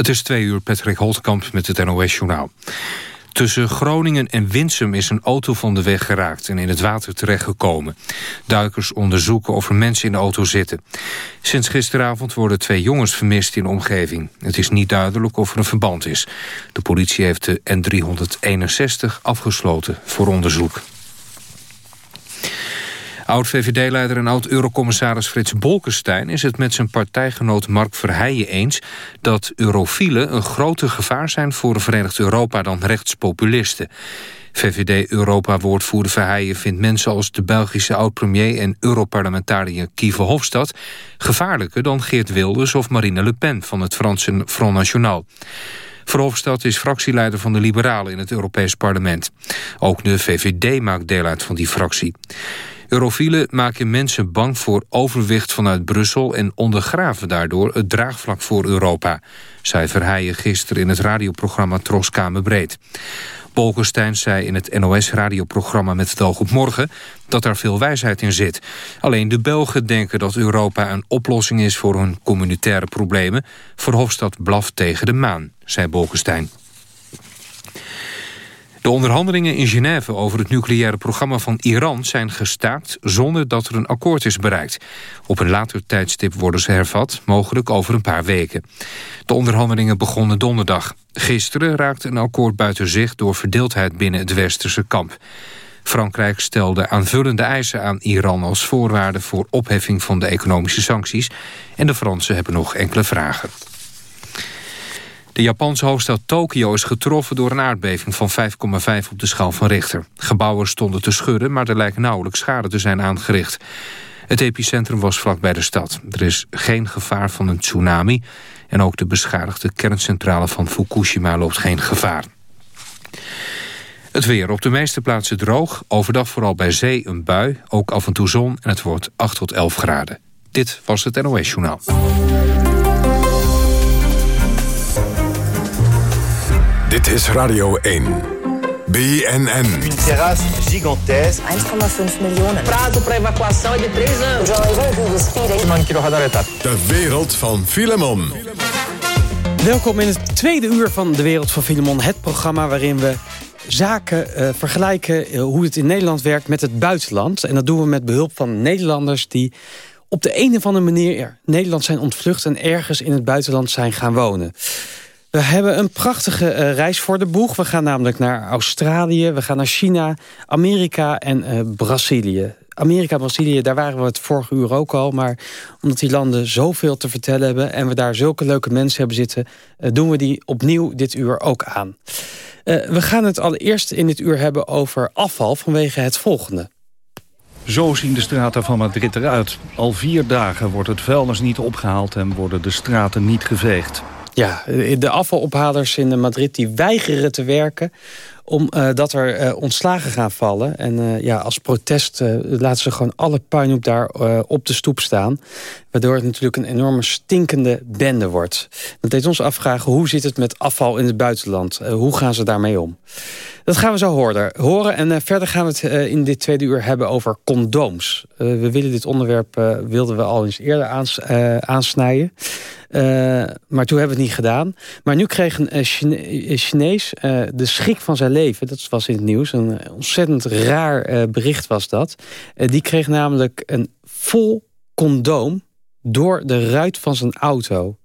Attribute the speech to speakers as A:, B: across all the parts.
A: Het is twee uur Patrick Holtkamp met het NOS-journaal. Tussen Groningen en Winsum is een auto van de weg geraakt... en in het water terechtgekomen. Duikers onderzoeken of er mensen in de auto zitten. Sinds gisteravond worden twee jongens vermist in de omgeving. Het is niet duidelijk of er een verband is. De politie heeft de N361 afgesloten voor onderzoek. Oud-VVD-leider en oud-eurocommissaris Frits Bolkestein... is het met zijn partijgenoot Mark Verheijen eens... dat eurofielen een groter gevaar zijn voor een Verenigd Europa... dan rechtspopulisten. VVD-Europa-woordvoerder Verheijen vindt mensen als de Belgische oud-premier... en Europarlementariër Kiefer Hofstad... gevaarlijker dan Geert Wilders of Marine Le Pen van het Franse Front National. Verhofstadt is fractieleider van de Liberalen in het Europees Parlement. Ook de VVD maakt deel uit van die fractie. Eurofielen maken mensen bang voor overwicht vanuit Brussel... en ondergraven daardoor het draagvlak voor Europa... zei Verheijen gisteren in het radioprogramma Tros Kamerbreed. Bolkestein zei in het NOS-radioprogramma Met het oog op morgen... dat er veel wijsheid in zit. Alleen de Belgen denken dat Europa een oplossing is... voor hun communitaire problemen. Verhofstadt blaft tegen de maan, zei Bolkestein. De onderhandelingen in Genève over het nucleaire programma van Iran zijn gestaakt zonder dat er een akkoord is bereikt. Op een later tijdstip worden ze hervat, mogelijk over een paar weken. De onderhandelingen begonnen donderdag. Gisteren raakte een akkoord buiten zicht door verdeeldheid binnen het westerse kamp. Frankrijk stelde aanvullende eisen aan Iran als voorwaarde voor opheffing van de economische sancties en de Fransen hebben nog enkele vragen. De Japanse hoofdstad Tokio is getroffen door een aardbeving van 5,5 op de schaal van Richter. Gebouwen stonden te schudden, maar er lijkt nauwelijks schade te zijn aangericht. Het epicentrum was vlakbij de stad. Er is geen gevaar van een tsunami... en ook de beschadigde kerncentrale van Fukushima loopt geen gevaar. Het weer op de meeste plaatsen droog. Overdag vooral bij zee een bui, ook af en toe zon... en het wordt 8 tot 11 graden. Dit was het NOS Journaal.
B: Dit is Radio 1. BNN.
C: Een terrasse gigantesque.
D: 1,5 miljoen.
E: Prazo para evacuação é de 3 anos.
B: De wereld van Filemon.
F: Welkom in het tweede uur van De Wereld van Filemon. Het programma waarin we zaken uh, vergelijken uh, hoe het in Nederland werkt met het buitenland. En dat doen we met behulp van Nederlanders die op de een of andere manier Nederland zijn ontvlucht... en ergens in het buitenland zijn gaan wonen. We hebben een prachtige uh, reis voor de boeg. We gaan namelijk naar Australië, we gaan naar China, Amerika en uh, Brazilië. Amerika Brazilië, daar waren we het vorige uur ook al. Maar omdat die landen zoveel te vertellen hebben... en we daar zulke leuke mensen hebben zitten... Uh, doen we die opnieuw dit uur ook aan. we gaan het allereerst in dit uur hebben over afval vanwege het volgende.
G: Zo zien de straten van Madrid eruit. Al vier dagen wordt het vuilnis niet opgehaald en worden de straten niet geveegd.
F: Ja, de afvalophalers in Madrid die weigeren te werken omdat uh, er uh, ontslagen gaan vallen. En uh, ja, als protest laten ze gewoon alle puinhoop daar op de stoep staan. Waardoor het natuurlijk een enorme stinkende bende wordt. Dat deed ons afvragen, hoe zit het met afval in het buitenland? hoe gaan ze daarmee om? Dat gaan we zo horen. horen. En verder gaan we het in dit tweede uur hebben over condooms. we willen dit onderwerp wilden we al eens eerder aans, aansnijden. Maar toen hebben we het niet gedaan. Maar nu kreeg een Chinees de schrik van zijn leven. Dat was in het nieuws. Een ontzettend raar bericht was dat. die kreeg namelijk een vol condoom door de ruit van zijn auto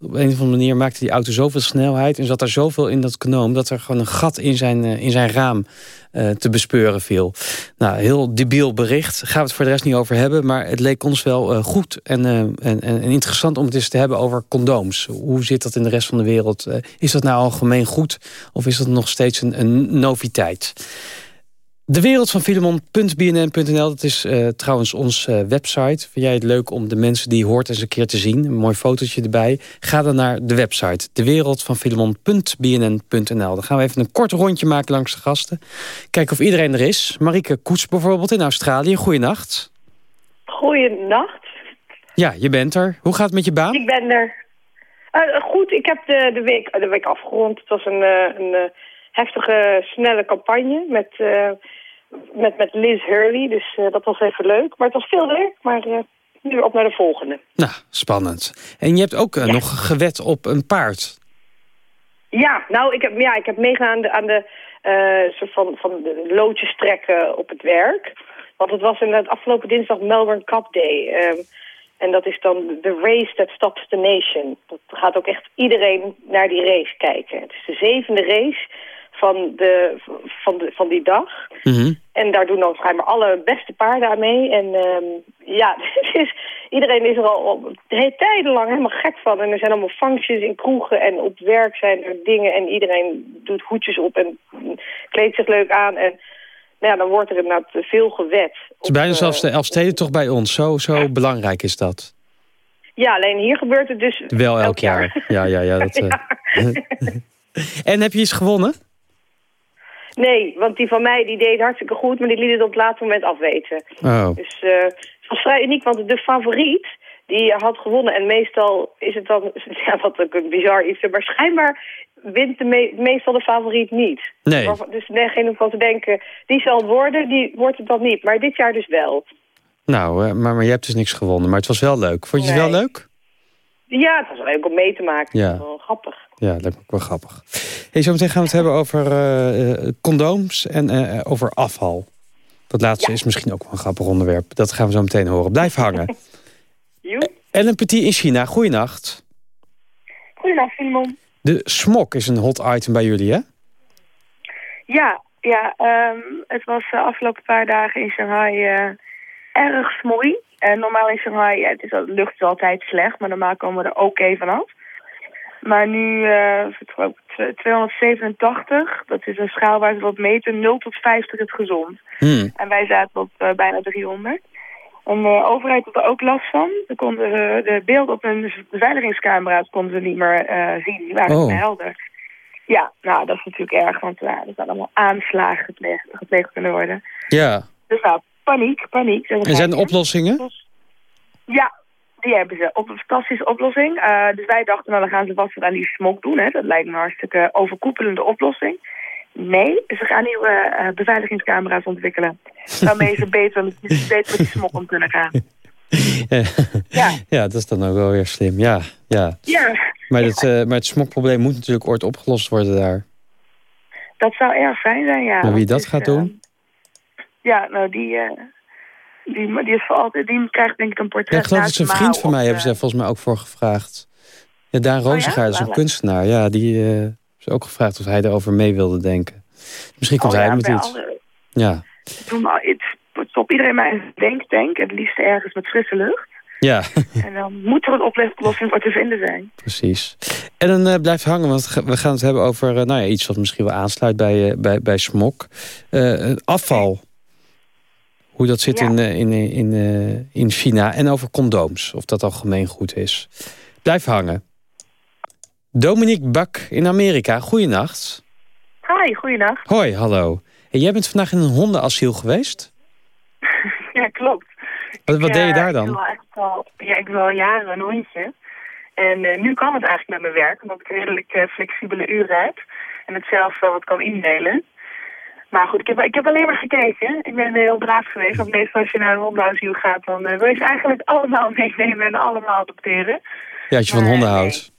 F: op een of andere manier maakte die auto zoveel snelheid... en zat er zoveel in dat knoom... dat er gewoon een gat in zijn, uh, in zijn raam uh, te bespeuren viel. Nou, heel debiel bericht. Gaan we het voor de rest niet over hebben. Maar het leek ons wel uh, goed en, en, en, interessant om het eens te hebben over condooms. Hoe zit dat in de rest van de wereld? is dat nou algemeen goed? Of is dat nog steeds een, een noviteit? De wereld van Filemon.bnn.nl, dat is uh, trouwens onze uh, website. Vind jij het leuk om de mensen die je hoort eens een keer te zien? Een mooi fotootje erbij. Ga dan naar de website, de wereld van Filemon.bnn.nl. Dan gaan we even een kort rondje maken langs de gasten. Kijken of iedereen er is. Marike Koets bijvoorbeeld in Australië. Goeienacht.
H: Goeienacht.
F: Ja, je bent er. Hoe gaat het met je baan?
H: Ik ben er. Uh, goed, ik heb de, de, week, de week afgerond. Het was een, een heftige, snelle campagne met met, met Liz Hurley. Dus uh, dat was even leuk. Maar het was veel werk, maar uh, nu op naar de volgende.
F: Nou, spannend. En je hebt ook ja. nog gewet op een paard.
H: Ja, nou, ik heb, ja, ik heb meegedaan aan de, aan de soort van, van de loodjes trekken op het werk. Want het was inderdaad afgelopen dinsdag Melbourne Cup Day. Um, en dat is dan de race that stops the nation. Dat gaat ook echt iedereen naar die race kijken. Het is de zevende race van, de, van, de, van die dag.
F: Mhm.
H: En daar doen dan schijnbaar alle beste paarden aan mee. En um, ja, is, iedereen is er al, al tijdenlang helemaal gek van. En er zijn allemaal functions in kroegen en op werk zijn er dingen. En iedereen doet hoedjes op en kleedt zich leuk aan. En nou ja, dan wordt er inderdaad veel gewet.
F: Het is bijna zelfs de Elfsteden toch bij ons. Zo, zo belangrijk is dat.
H: Ja, alleen hier gebeurt het dus
F: Wel elk, jaar. Ja, ja, ja. Dat, ja. en heb je iets gewonnen?
H: Nee, want die van mij die deed hartstikke goed, maar die liet het op het laatste moment afweten.
F: Oh.
H: Dus uh, het was vrij uniek, want de favoriet die had gewonnen. En meestal is het dan, ja, wat ook een bizar iets, maar schijnbaar wint de me meestal de favoriet niet.
F: Nee.
H: Dus degene van te denken, die zal het worden, die wordt het dan niet. Maar dit jaar dus wel.
F: Nou, uh, maar, maar je hebt dus niks gewonnen. Maar het was wel leuk. Vond je nee. het wel leuk?
H: Ja, het was leuk om mee te maken.
F: Ja.
H: Wel grappig.
F: Ja, dat lijkt me ook wel grappig. Hey, zometeen gaan we het hebben over uh, condooms en uh, over afval. Dat laatste ja. is misschien ook wel een grappig onderwerp. Dat gaan we zo meteen horen. Blijf hangen. Ellen Petit in China, goeienacht.
I: Goeienacht, Simon.
F: De smok is een hot item bij jullie, hè?
I: Ja, ja um, het was de afgelopen paar dagen in Shanghai erg smooi. En normaal in Shanghai, ja, het is, de lucht is altijd slecht, maar normaal komen we er oké okay vanaf. Maar nu, uh, 287, dat is een schaal waar ze wat meten, 0 tot 50 is gezond.
F: Hmm.
I: En wij zaten op uh, bijna 300. En de overheid had er ook last van. Ze konden uh, de beelden op hun beveiligingscamera's konden ze niet meer zien. Die waren
F: oh.
I: helder. Ja, nou, dat is natuurlijk erg, want er zijn allemaal aanslagen gepleegd, gepleegd kunnen worden.
F: Ja.
I: Dus nou, paniek, paniek.
F: En zijn er oplossingen?
I: Ja, die hebben ze. Op een fantastische oplossing. Uh, dus wij dachten, nou dan gaan ze vast wat aan die smok doen. Hè. Dat lijkt me een hartstikke overkoepelende oplossing. Nee, ze gaan nieuwe uh, beveiligingscamera's ontwikkelen. Waarmee ze beter, beter met die smok om kunnen gaan.
F: ja. ja, dat is dan ook wel weer slim. Ja, ja.
I: ja.
F: Maar, het, uh, maar het smokprobleem moet natuurlijk ooit opgelost worden daar.
I: Dat zou erg fijn zijn, ja.
F: Maar wie dat gaat doen?
I: Ja, nou die... Uh, die, die, is voor altijd, die krijgt denk ik een portret.
F: Ja, ik geloof dat ze een vriend van mij hebben ze volgens mij ook voor gevraagd. Ja, Daan Rozengaard oh, ja? is een kunstenaar. Ja, die uh, is ook gevraagd of hij erover mee wilde denken. Misschien komt
I: oh,
F: hij
I: ja,
F: met iets.
I: Alle,
F: ja.
I: Het stop iedereen maar een denktank. Het liefst ergens met frisse lucht.
F: Ja.
I: en dan moet er een oplossing voor te vinden zijn.
F: Precies. En dan uh, blijf hangen, want we gaan het hebben over uh, nou ja, iets wat misschien wel aansluit bij, bij, bij smok. afval. Hoe dat zit
I: Ja.
F: in, eh, in, in, eh, in China. En over condooms. Of dat algemeen goed is. Blijf hangen. Dominique Bak in Amerika. Goeienacht.
I: Hi, goeienacht.
F: Hoi, hallo. En jij bent vandaag in een hondenasiel geweest?
I: ja, klopt.
F: Wat, wat
I: Ik,
F: deed je
I: eh,
F: daar
I: Ik
F: dan?
I: wil, echt al, ja, ik wil al jaren een hondje. En eh, nu kan het eigenlijk met mijn werk, omdat ik redelijk eh, flexibele uren heb. En het zelf wel wat kan indelen. Maar goed, ik heb, ik heb alleen maar gekeken. Ik ben heel braaf geweest. Want meestal als je naar een hondenhuisje gaat, dan eh, wil je ze eigenlijk allemaal meenemen en allemaal adopteren.
F: Ja, als je van honden
I: nee.
F: houdt.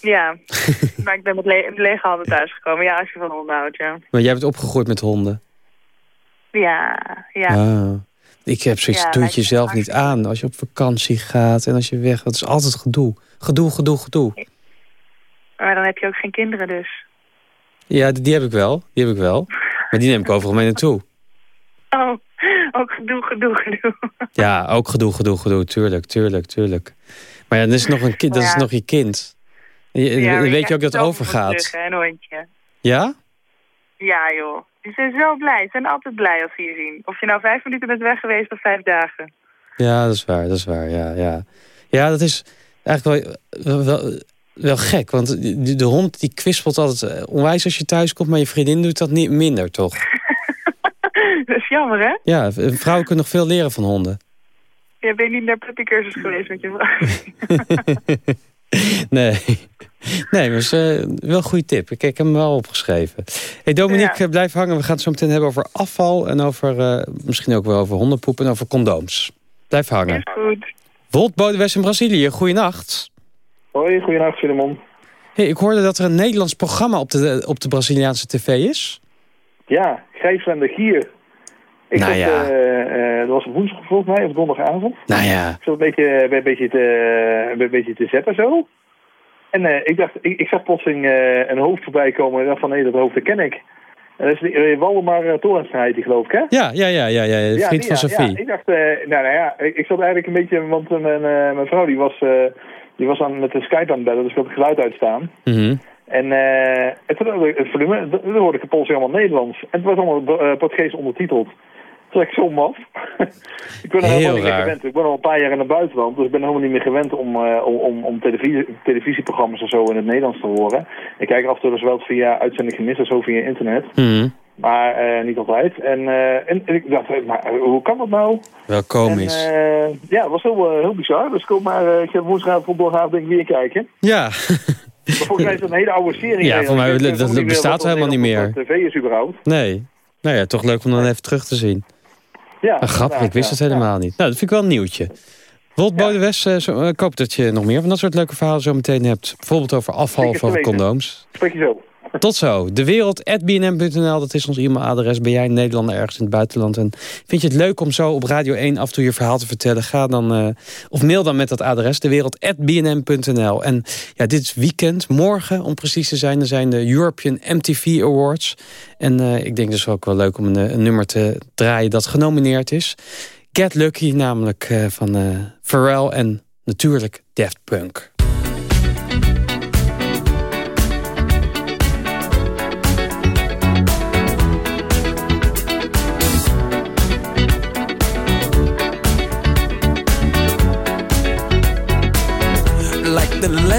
I: Ja, maar ik ben met, le met lege handen thuisgekomen. Ja, als je van honden houdt, ja.
F: Maar jij bent opgegroeid met honden.
I: Ja, ja.
F: Ah. Ik heb zoiets,
I: Ja,
F: doe het jezelf niet aan. Als je op vakantie gaat en als je weg gaat. Het is altijd gedoe. Gedoe, gedoe, gedoe.
I: Maar dan heb je ook geen kinderen dus.
F: Ja, die, die heb ik wel. Die heb ik wel. Maar die neem ik overal mee naartoe.
I: Oh, ook gedoe, gedoe, gedoe.
F: Ja, ook gedoe, gedoe, gedoe. Tuurlijk, tuurlijk, tuurlijk. Maar ja, dat is nog, een kind, dat is nog je kind. Je,
I: Ja,
F: dan weet je ook dat het overgaat.
I: terug, een hondje.
F: Ja?
I: Ja, joh. Die zijn zo blij. Ze zijn altijd blij als ze je zien. Of je nou vijf minuten bent weg geweest of vijf dagen.
F: Ja, dat is waar, dat is waar. Ja, ja. ja dat is eigenlijk wel, wel, wel, gek. Want de, de hond die kwispelt altijd eh, onwijs als je thuis komt... maar je vriendin doet dat niet minder, toch?
I: dat is jammer, hè?
F: Ja, vrouwen kunnen nog veel leren van honden.
I: Je bent niet naar puppycursus geweest met je vrouw.
F: nee. Nee, maar is, eh, wel een goede tip. Ik, heb hem wel opgeschreven. Hey Dominique,
I: Ja.
F: eh, blijf hangen. We gaan het zo meteen hebben over afval... en over, eh, misschien ook wel over hondenpoep en over condooms. Blijf hangen.
I: Is goed.
F: Wolt Bodewes in Brazilië, goeienacht.
J: Hoi, goedenacht Filemon.
F: Hey, ik hoorde dat er een Nederlands programma op de, op de Braziliaanse tv is.
J: Ja, Gijs en de Gier. Ik
F: Nou
J: zat,
F: ja.
J: eh, eh, dat was woensdag volgens mij, of donderdagavond.
F: Nou ja.
J: Ik zat een beetje, een beetje, te, een beetje te zeppen zo. En eh, ik dacht, ik, ik zag plotseling eh, een hoofd voorbij komen. En ik dacht van, nee, dat hoofd dat ken ik. En dat is die, eh, Waldemar die, geloof ik, hè?
F: Ja, ja, ja, ja, ja, de
J: Ja,
F: vriend
J: die,
F: van
J: ja,
F: Sophie.
J: Ja, ik dacht, eh, nou, nou ja, ik, ik zat eigenlijk een beetje, want eh, mijn, eh, mijn vrouw die was, eh, die was aan, met de Skype aan het bellen, dus ik het geluid uitstaan.
F: Mhm.
J: En, ik het volume, dan hoorde ik het plots helemaal Nederlands. En het was allemaal eh Portugees ondertiteld. Toen was ik zo maf. ik ben er helemaal niet meer gewend. Ik ben al een paar jaar in het buitenland, dus ik ben helemaal niet meer gewend om, eh, om, om, om televisie, televisieprogramma's en zo in het Nederlands te horen. Ik kijk af en toe dus wel via uitzending gemist en zo via internet.
F: Mhm.
J: Maar eh, niet altijd. En, eh, en, en ik dacht, eh, maar eh, hoe kan dat nou?
F: Wel komisch.
J: En, eh, ja, het was heel, eh, heel bizar. Dus kom maar, eh, ik ga woensdagavond doorgaan denk ik weer kijken.
F: ja.
J: Maar volgens mij is dat een hele oude serie.
F: Ja, voor mij- dat-
J: meer
F: bestaat
J: wat dat
F: helemaal niet
J: op tv is überhaupt.
F: Nee. Nou ja, toch leuk om dan even terug te zien.
J: Ja,
F: Ah, grappig, ik wist
J: ja,
F: het helemaal niet. Nou, dat vind ik wel een nieuwtje. Wolt Bodewes, eh, zo- eh, ik hoop dat je nog meer van dat soort leuke verhalen zo meteen hebt. Bijvoorbeeld over afval
J: weten.
F: condooms.
J: Spreek je zo.
F: Tot zo. Dewereld.bnm.nl, dat is ons e-mailadres. Ben jij een Nederlander ergens in het buitenland? En vind je het leuk om zo op Radio 1 af en toe je verhaal te vertellen? Ga dan, eh, of mail dan met dat adres, dewereld.bnm.nl. En ja, dit weekend, morgen om precies te zijn, er zijn de European MTV Awards. En eh, ik denk dus ook wel leuk om een, nummer te draaien dat genomineerd is. Get Lucky, namelijk eh, van Pharrell en natuurlijk Daft Punk.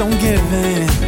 K: On giving.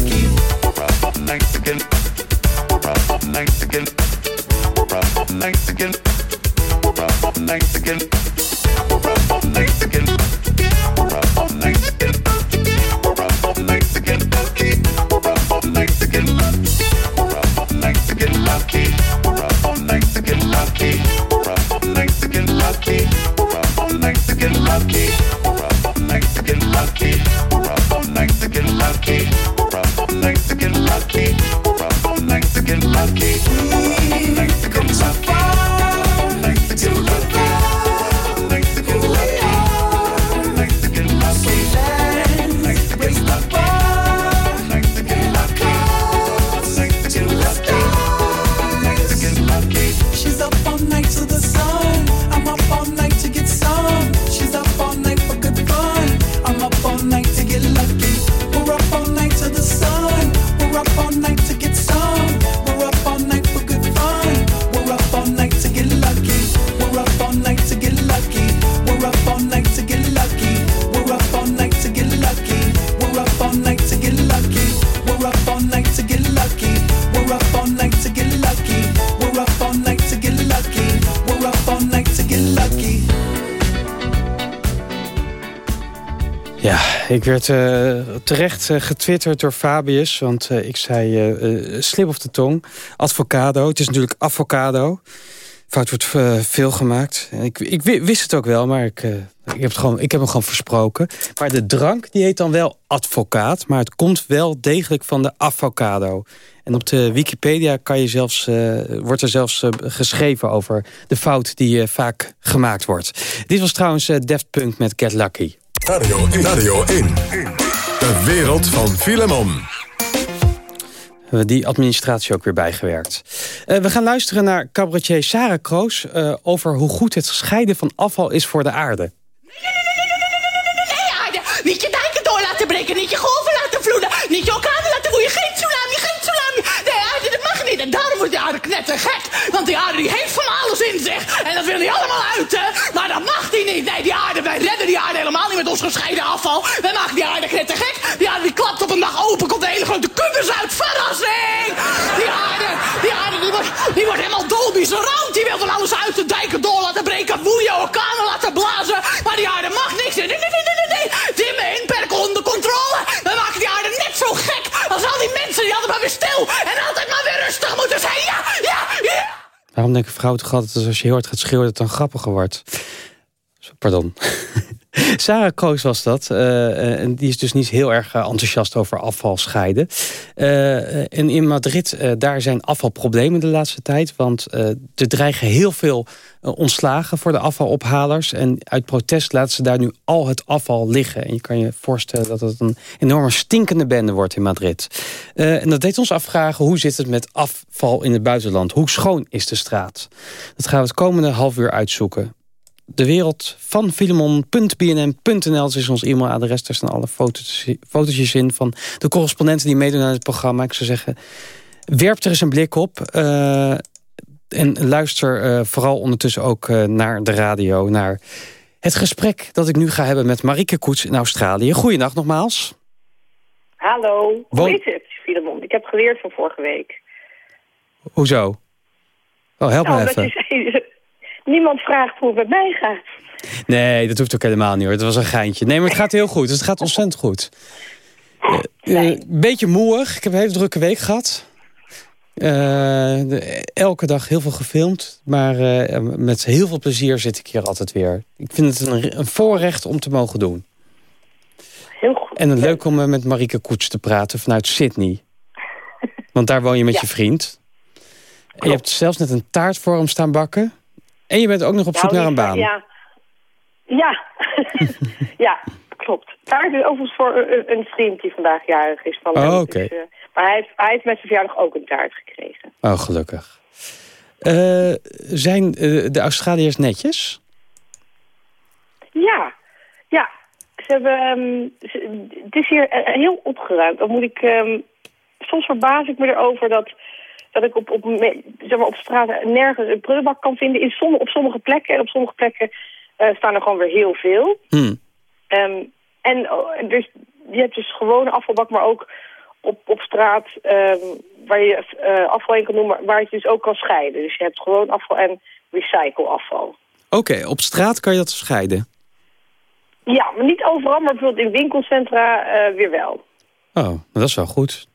F: Ik werd eh, terecht uh, getwitterd door Fabius. Want uh, ik zei slip of de tong. Advocado. Het is natuurlijk avocado. Fout wordt veel gemaakt. Ik, ik, wist het ook wel, maar ik, ik, heb gewoon, ik heb hem gewoon versproken. Maar de drank die heet dan wel advocaat. Maar het komt wel degelijk van de avocado. En op de Wikipedia kan je zelfs, wordt er zelfs geschreven over de fout die vaak gemaakt wordt. Dit was trouwens Deft Punk met Get Lucky.
B: Radio 1. Radio 1. De wereld van Filemon.
F: Die administratie ook weer bijgewerkt. Uh, we gaan luisteren naar cabaretier Sarah Kroos... Uh, over hoe goed het scheiden van afval is voor de aarde.
L: Nee, aarde. Niet je dijken door laten breken, niet je golven laten vloeden... En daarom wordt die aarde knettergek. Want die aarde die heeft van alles in zich. En dat wil hij allemaal uit, hè. Maar dat mag hij niet. Nee, die aarde, wij redden die aarde helemaal niet met ons gescheiden afval. Wij maken die aarde knettergek. Die aarde die klapt op een dag open, komt een hele grote kubus uit. Verrassing! Die aarde, die aarde, die wordt, die wordt helemaal dolbies rood. Die wil van alles uit de dijken door laten breken, woeien, orkanen laten blazen. Maar die aarde mag niks. Nee, nee, nee, nee, nee. Dimmen, inperken, onder controle. We maken die aarde net zo gek als al die mensen maar weer stil en altijd maar weer rustig moeten zijn. Ja, ja, ja.
F: Waarom denken vrouwen toch altijd dat als je heel hard gaat schreeuwen... dat het dan grappiger wordt? Pardon. Sarah Kroos was dat. Uh, en die is dus niet heel erg uh, enthousiast over afval scheiden. En in Madrid, daar zijn afvalproblemen de laatste tijd. Want er dreigen heel veel ontslagen voor de afvalophalers. En uit protest laten ze daar nu al het afval liggen. En je kan je voorstellen dat het een enorme stinkende bende wordt in Madrid. en dat deed ons afvragen, hoe zit het met afval in het buitenland? Hoe schoon is de straat? Dat gaan we het komende half uur uitzoeken de wereld van filemon.bnm.nl is ons e-mailadres. Daar staan alle foto's, fotootjes in van de correspondenten die meedoen aan het programma. Ik zou zeggen, werp er eens een blik op. Uh, en luister uh, vooral ondertussen ook uh, naar de radio. Naar het gesprek dat ik nu ga hebben met Marike Koets in Australië. Goeiedag nogmaals.
H: Hallo, hoe is het, Filemon? Ik heb geleerd van vorige week.
F: Hoezo? Oh, help
H: nou,
F: me even.
H: Niemand vraagt hoe het met mij gaat.
F: Nee, dat hoeft ook helemaal niet hoor. Het was een geintje. Nee, maar het gaat heel goed. Dus het gaat ontzettend goed. Een uh, beetje moeig. Ik heb een hele drukke week gehad. Uh, elke dag heel veel gefilmd. Maar uh, met heel veel plezier zit ik hier altijd weer. Ik vind het een, een voorrecht om te mogen doen.
H: Heel goed.
F: En leuk om met Marike Koets te praten vanuit Sydney. Want daar woon je met
H: Ja.
F: je vriend. En je hebt zelfs net een taart voor hem staan bakken. En je bent ook nog op zoek
H: Nou,
F: naar een baan.
H: Ja, ja. ja klopt. Taart is overigens voor een, een vriend die vandaag jarig is. Van
F: Oh, oké.
H: Dus, eh, maar hij heeft, hij heeft met zijn verjaardag ook een taart gekregen.
F: Oh, gelukkig. Eh, zijn eh, de Australiërs netjes?
H: Ja, ja. Ze hebben, ehm, ze- het is hier heel opgeruimd. Dan moet ik, ehm, soms verbaas ik me erover dat, dat ik op, op, zeg maar op straat nergens een prullenbak kan vinden. In somm- op sommige plekken en op sommige plekken eh, staan er gewoon weer heel veel.
F: Hm.
H: Ehm, en oh, dus, je hebt dus gewone afvalbak, maar ook op, op straat ehm, waar je eh, afval in kan doen, maar waar je het dus ook kan scheiden. Dus je hebt gewoon afval en recycleafval.
F: Oké, op straat kan je dat scheiden.
H: Ja, maar niet overal, maar bijvoorbeeld in winkelcentra eh, weer wel.
F: Oh, dat is wel goed.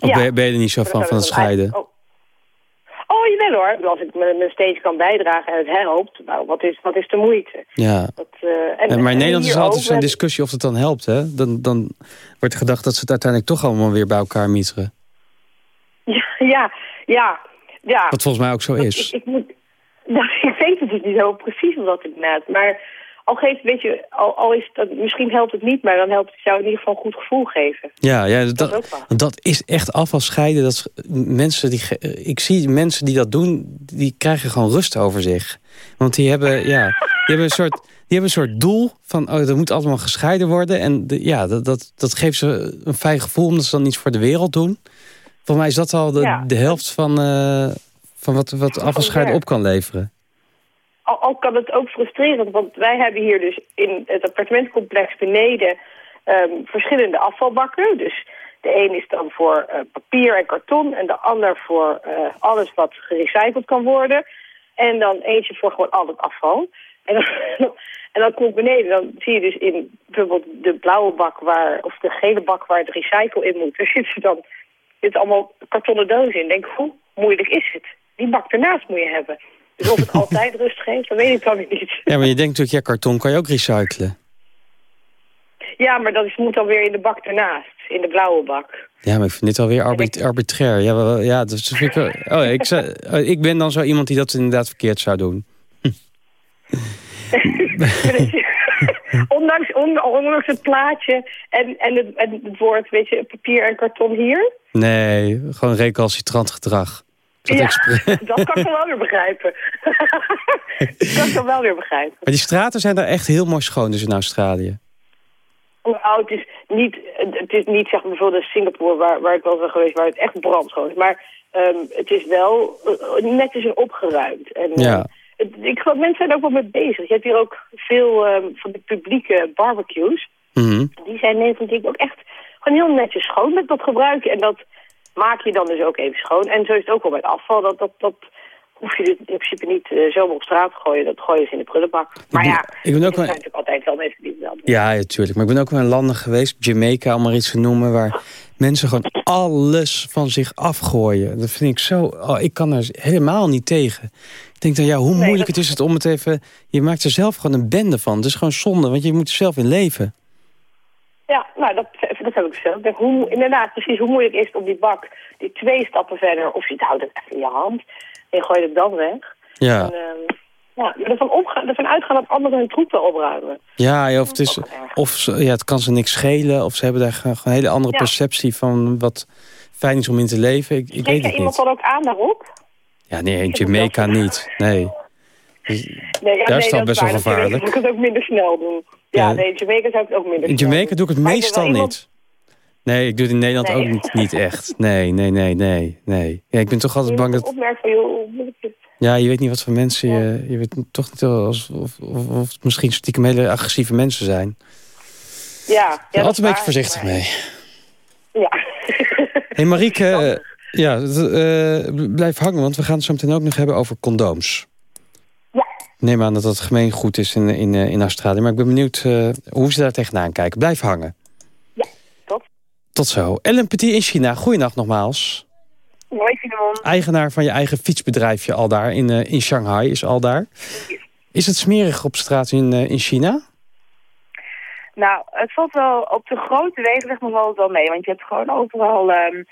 F: Of
H: Ja.
F: ben, je, er niet zo van, van het scheiden?
H: Oh. oh, jawel hoor. Als ik me- steeds kan bijdragen en het herhoopt, nou, wat is, wat is de moeite?
F: Ja.
H: Dat, eh, en,
F: En, maar in Nederland is er altijd zo'n discussie of het dan helpt, hè? Dan, dan wordt gedacht dat ze het uiteindelijk toch allemaal weer bij elkaar mieteren.
H: Ja, ja, ja. ja.
F: Wat volgens mij ook zo is.
H: Ik, ik, moet, nou, ik weet het dus niet zo precies hoe dat inderdaad. Maar al geeft, weet je, al, al is dat, misschien helpt het niet, maar dan helpt het jou in ieder geval een goed gevoel geven.
F: Ja, ja
H: Dat is
F: dat, is echt afval scheiden. Dat mensen die, ik zie mensen die dat doen, die krijgen gewoon rust over zich. Want die hebben, ja, die hebben, een, soort, die hebben een soort doel van, oh, dat moet allemaal gescheiden worden. En de, ja, dat, dat, dat geeft ze een fijn gevoel, omdat ze dan iets voor de wereld doen. Volgens mij is dat al de,
H: Ja.
F: de helft van, eh, van wat, wat afvalscheiden op kan leveren.
H: Al, kan het ook frustrerend, want wij hebben hier dus in het appartementcomplex beneden ehm, verschillende afvalbakken. Dus de een is dan voor eh, papier en karton en de ander voor eh, alles wat gerecycled kan worden. En dan eentje voor gewoon al het afval. En dan, en dan kom ik beneden, dan zie je dus in bijvoorbeeld de blauwe bak waar, of de gele bak waar het recycle in moet, er zitten dan zitten allemaal kartonnen dozen in. Denk, hoe moeilijk is het? Die bak ernaast moet je hebben. Dus of het altijd rust geeft, dat weet ik dan niet.
F: Ja, maar je denkt natuurlijk, ja, karton kan je ook recyclen.
H: Ja, maar dat is, moet dan weer in de bak ernaast, in de blauwe bak.
F: Ja, maar ik vind dit alweer arbit arbitrair. Ja, wel- ja dat vind ik, oh, ik, zou- oh, ik ben dan zo iemand die dat inderdaad verkeerd zou doen.
H: ondanks, on- ondanks het plaatje en, en, het, en het woord, weet je, papier en karton hier.
F: Nee, gewoon recalcitrant gedrag. Dat
H: ja, dat kan ik wel weer begrijpen. dat kan ik wel weer begrijpen.
F: Maar die straten zijn daar echt heel mooi schoon, dus in Australië.
H: Nou, het is niet, het is niet zeg maar bijvoorbeeld Singapore waar, waar ik wel ben geweest, waar het echt brandschoon is. Maar ehm, het is wel eh, netjes en opgeruimd. En, eh,
F: Ja.
H: het- ik geloof, mensen zijn er ook wel mee bezig. Je hebt hier ook veel ehm, van de publieke barbecues.
F: Mhm.
H: Die zijn denk ik ook echt gewoon heel netjes schoon met dat gebruiken. En dat maak je dan dus ook even schoon. En zo is het ook wel met afval. Dat, dat, dat hoef je dus in principe niet eh, zomaar op straat te gooien. Dat gooi je ze in de prullenbak. Maar
F: ben-
H: ja,
F: ik ben ook wel-
H: zijn natuurlijk altijd wel mensen die wel doen.
F: Ja, ja, tuurlijk. Maar ik ben ook wel in landen geweest, Jamaica, om maar iets te noemen... waar mensen gewoon alles van zich afgooien. Dat vind ik zo... Oh, ik kan er helemaal niet tegen. Ik denk dan, ja, hoe moeilijk het is het om het even... Je maakt er zelf gewoon een bende van. Het is gewoon zonde, want je moet er zelf in leven.
H: Ja, nou, dat, dat heb ik zelf. Ik denk, hoe, inderdaad, precies hoe moeilijk is het om die bak, die twee stappen verder, of je houdt het echt in je hand en je gooit het dan weg.
F: Ja,
H: En, ehm, ja, ervan, opgaan, ervan uitgaan dat anderen hun troepen opruimen.
F: ja, of, het, is, of ja, het kan ze niks schelen... of ze hebben daar gewoon een hele andere
H: Ja.
F: perceptie van wat fijn is om in te leven. Ik, ik weet het
H: iemand
F: niet.
H: dan ook aan daarop?
F: Ja, nee, in Jamaica niet. Nee. Dus
H: Nee, ja,
F: Daar is
H: nee,
F: best wel gevaarlijk.
H: moet ik het ook minder snel doen. Ja,
F: Ja.
H: nee, in Jamaica zou ik het ook minder
F: In
H: snel
F: Jamaica
H: doen.
F: doe ik het meestal
H: iemand-
F: niet. Nee, ik doe het in Nederland
H: Nee.
F: ook niet, niet echt. Nee, nee, nee, nee, nee. Ja, ik ben toch altijd bang dat...
H: van, joh?
F: Ja, je weet niet wat voor mensen je... Je weet toch niet als, of, of, of het misschien stiekem hele agressieve mensen zijn.
H: Ja, ja
F: altijd een beetje voorzichtig
H: maar-
F: mee.
H: Ja.
F: Hé hey Marieke, ja, eh, blijf hangen, want we gaan het zo meteen ook nog hebben over condooms. Neem aan dat dat gemeengoed is in, in, eh, in Australië. Maar ik ben benieuwd eh, hoe ze daar tegenaan kijken. Blijf hangen.
H: Ja, tot.
F: Tot zo. Ellen Petit in China, goeienacht nogmaals.
H: Mooi, Filemon.
F: Eigenaar van je eigen fietsbedrijfje al daar, in, eh, in Shanghai is al daar. Is het smerig op straat in, in China?
I: Nou, het valt wel op de grote wegen zeg maar, valt het wel mee. Want je hebt gewoon overal ehm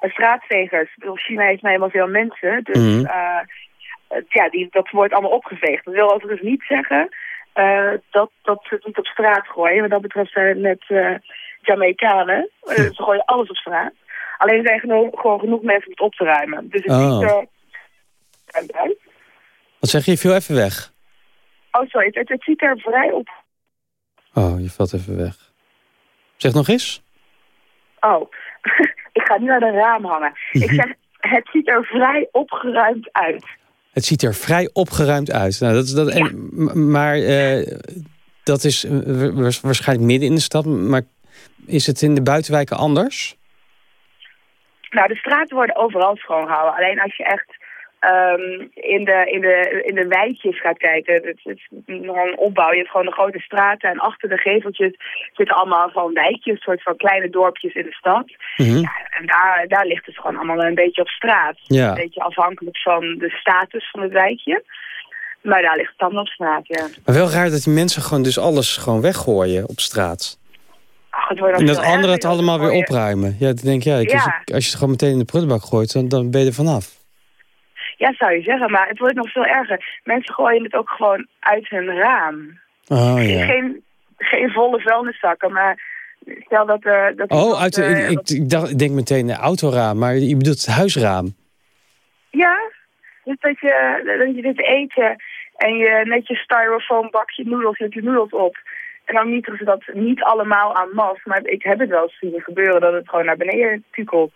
I: straatvegers. Ik bedoel, China heeft nou helemaal veel mensen. Dus
F: Mhm.
I: Ja, die, dat wordt allemaal opgeveegd. Dat wil overigens niet zeggen eh, dat, dat ze het niet op straat gooien. Wat dat betreft zijn het net eh Jamaicanen. Eh, ze gooien alles op straat. Alleen er zijn geno- gewoon genoeg mensen om het op te ruimen. Dus het
F: Oh.
I: ziet er... uit.
F: Wat zeg je? Je viel even weg.
I: Oh, sorry. Het, het, het ziet er vrij op...
F: Oh, je valt even weg. Zeg nog eens.
I: Oh, ik ga nu naar de raam hangen. Ik zeg, het ziet er vrij opgeruimd uit.
F: Het ziet er vrij opgeruimd uit. Nou, dat, is dat, en, maar eh, dat is eh, wa- wa- waarschijnlijk midden in de stad. Maar is het in de buitenwijken anders?
I: Nou, de straten worden overal schoongehouden. Alleen als je echt ehm, in, de, in, de, in de wijkjes gaat kijken, het, is nog een opbouw. Je hebt gewoon de grote straten en achter de geveltjes zitten allemaal van wijkjes, een soort van kleine dorpjes in de stad.
F: Mhm.
I: En daar, daar ligt het gewoon allemaal een beetje op straat.
F: Ja.
I: Een beetje afhankelijk van de status van het wijkje. Maar daar ligt het allemaal op straat, ja.
F: Maar wel raar dat die mensen gewoon dus alles gewoon weggooien op straat.
I: Ach, het wordt nog
F: En dat anderen het allemaal weer
I: Dan
F: opruimen. Ja, dan denk ik, ja, ik- als,
I: Ja.
F: je, als je het gewoon meteen in de prullenbak gooit, dan, dan ben je er vanaf.
I: Ja, zou je zeggen, maar het wordt nog veel erger. Mensen gooien het ook gewoon uit hun raam.
F: Oh ja.
I: Geen, geen volle vuilniszakken, maar stel dat... eh dat
F: Oh, uit de,
I: eh,
F: ik, ik, dacht, ik denk meteen de autoraam, maar je bedoelt het huisraam.
I: Ja, dus dat je, dat je dit eten en je net je styrofoam bakje noedels, je hebt je noedels op. En dan niet ze dat niet allemaal aan mas, maar ik heb het wel eens zien gebeuren dat het gewoon naar beneden tukelt.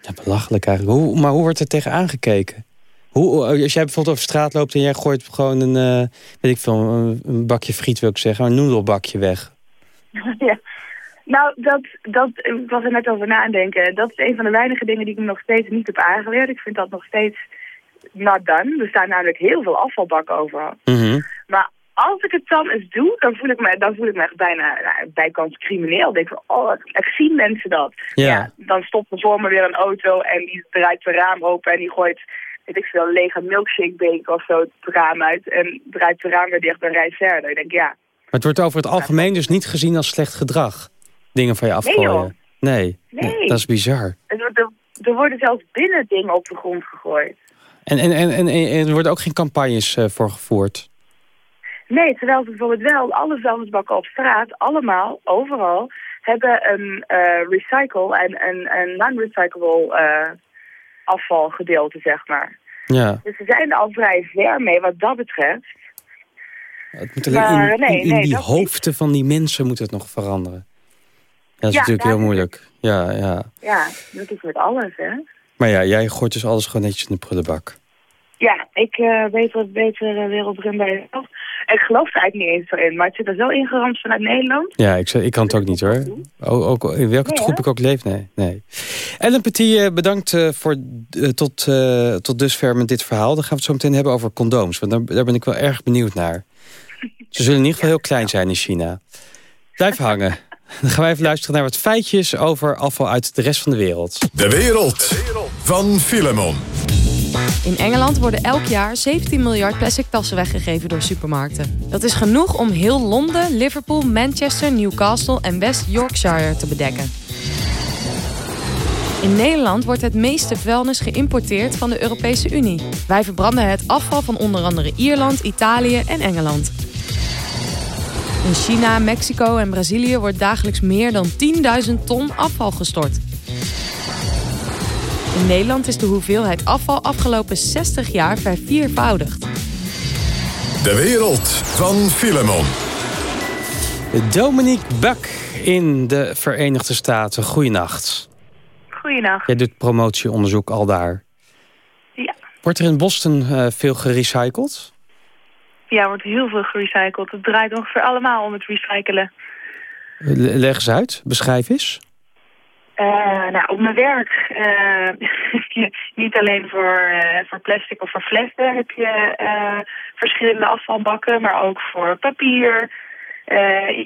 F: Ja, belachelijk eigenlijk. Hoe, maar hoe wordt er tegen aangekeken? Hoe, als jij bijvoorbeeld over straat loopt en jij gooit gewoon een, eh, weet ik veel, een, een bakje friet wil ik zeggen, een noedelbakje weg.
I: ja. Nou, dat, dat, ik was er net over nadenken. Dat is een van de weinige dingen die ik me nog steeds niet heb aangeleerd. Ik vind dat nog steeds not done. Er staan namelijk heel veel afvalbakken overal.
F: Mhm.
I: Maar als ik het dan eens doe, dan voel ik me, dan voel ik me echt bijna nou, bijkans crimineel. Ik denk van, oh, echt zien mensen dat?
F: Ja.
I: Dan stopt er voor me weer een auto en die draait het raam open en die gooit, weet ik veel, lege milkshake beker of zo het raam uit. En draait het raam weer dicht en rijdt verder. Ik denk, ja,
F: Maar het wordt over het algemeen dus niet gezien als slecht gedrag. Dingen van je afgooien. Nee,
I: Nee.
F: dat is bizar.
I: er, er, worden zelfs binnen dingen op de grond gegooid.
F: En, en, en, en, en er worden ook geen campagnes eh, voor gevoerd.
I: Nee, terwijl ze bijvoorbeeld wel alle vuilnisbakken op straat, allemaal, overal, hebben een eh, recycle en een, non-recyclable eh, afvalgedeelte, zeg maar.
F: Ja,
I: Dus ze zijn er al vrij ver mee wat dat betreft.
F: het moet alleen
I: Maar,
F: in,
I: nee,
F: in, in
I: nee,
F: die hoofden van die mensen moet het nog veranderen. Ja, dat is
I: Ja,
F: natuurlijk heel moeilijk. Ja, ja.
I: Ja, dat is met alles, hè.
F: Maar ja, jij gooit dus alles gewoon netjes in de prullenbak.
I: Ja, ik eh weet wat beter uh, wereldbrin bij jezelf. Ik geloof er eigenlijk niet eens zo in, maar het zit er zo ingeramd vanuit Nederland.
F: Ja, ik, zou- ik kan het ook niet hoor. Ook, ook, in welke
I: Nee,
F: groep ik ook leef, nee. nee. Ellen Petit, eh, bedankt eh, voor, eh, tot, eh, tot dusver met dit verhaal. Dan gaan we het zo meteen hebben over condooms. Want daar, daar ben ik wel erg benieuwd naar. Ze zullen in ieder geval heel klein zijn in China. Blijf hangen. Dan gaan wij even luisteren naar wat feitjes over afval uit de rest van de wereld.
B: De wereld van Filemon.
M: In Engeland worden elk jaar 17 miljard plastic tassen weggegeven door supermarkten. Dat is genoeg om heel Londen, Liverpool, Manchester, Newcastle en West Yorkshire te bedekken. In Nederland wordt het meeste vuilnis geïmporteerd van de Europese Unie. Wij verbranden het afval van onder andere Ierland, Italië en Engeland. In China, Mexico en Brazilië wordt dagelijks meer dan 10.000 ton afval gestort. In Nederland is de hoeveelheid afval afgelopen 60 jaar verviervoudigd.
B: De wereld van Filemon.
F: Dominique Buck in de Verenigde Staten. Goeienacht.
N: Goeienacht.
F: Jij doet promotieonderzoek al daar.
N: Ja.
F: Wordt er in Boston eh, veel gerecycled?
N: Ja, er wordt heel veel gerecycled. Het draait ongeveer allemaal om het recyclen.
F: Le- Leg eens uit, beschrijf eens.
D: Eh, nou, op mijn werk, eh, niet alleen voor, eh, voor plastic of voor flessen heb je verschillende afvalbakken, maar ook voor papier.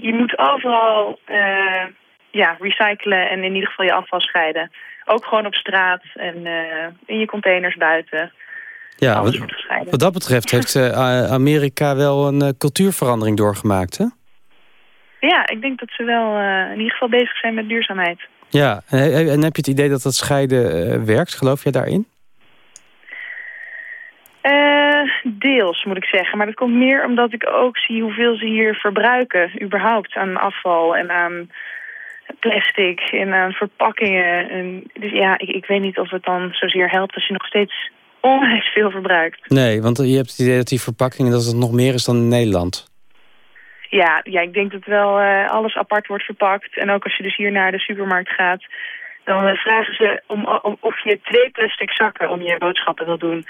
D: Je moet overal ja, recyclen en in ieder geval je afval scheiden. Ook gewoon op straat en in je containers buiten.
F: Ja, wat, wat dat betreft heeft Amerika wel een cultuurverandering doorgemaakt, hè?
N: Ja, ik denk dat ze wel in ieder geval bezig zijn met duurzaamheid.
F: Ja, en, heb je het idee dat dat scheiden eh, werkt? Geloof jij daarin?
N: Eh, deels, moet ik zeggen. Maar dat komt meer omdat ik ook zie hoeveel ze hier verbruiken. überhaupt aan afval en aan plastic en aan verpakkingen. En, dus ja, ik, ik weet niet of het dan zozeer helpt als je nog steeds onwijs veel verbruikt.
F: Nee, want je hebt het idee dat die verpakkingen dat het nog meer is dan in Nederland.
N: Ja, ja ik denk dat wel eh, alles apart wordt verpakt. En ook als je dus hier naar de supermarkt gaat... dan eh, vragen ze om, om, of je twee plastic zakken om je boodschappen wil doen...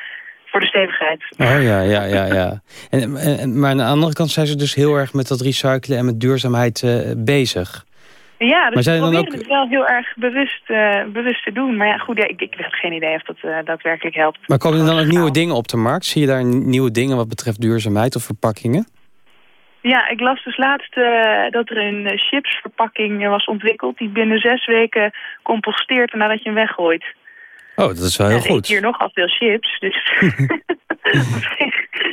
N: voor de stevigheid.
F: Oh ja, ja, ja, ja. En, en, maar aan de andere kant zijn ze dus heel erg met dat recyclen en met duurzaamheid eh, bezig.
N: Ja, dus
F: Maar zijn dan ook-
N: het wel heel erg bewust, bewust te doen. Maar ja, goed, ja, ik, ik heb geen idee of dat daadwerkelijk helpt.
F: Maar komen er dan ook nieuwe dingen op de markt? Zie je daar nieuwe dingen wat betreft duurzaamheid of verpakkingen?
N: Ja, ik las dus laatst eh, dat er een eh, chipsverpakking eh, was ontwikkeld... die binnen zes weken composteert nadat je hem weggooit.
F: Oh, dat is wel heel
N: Ja, ik
F: goed.
N: hier nogal veel chips, dus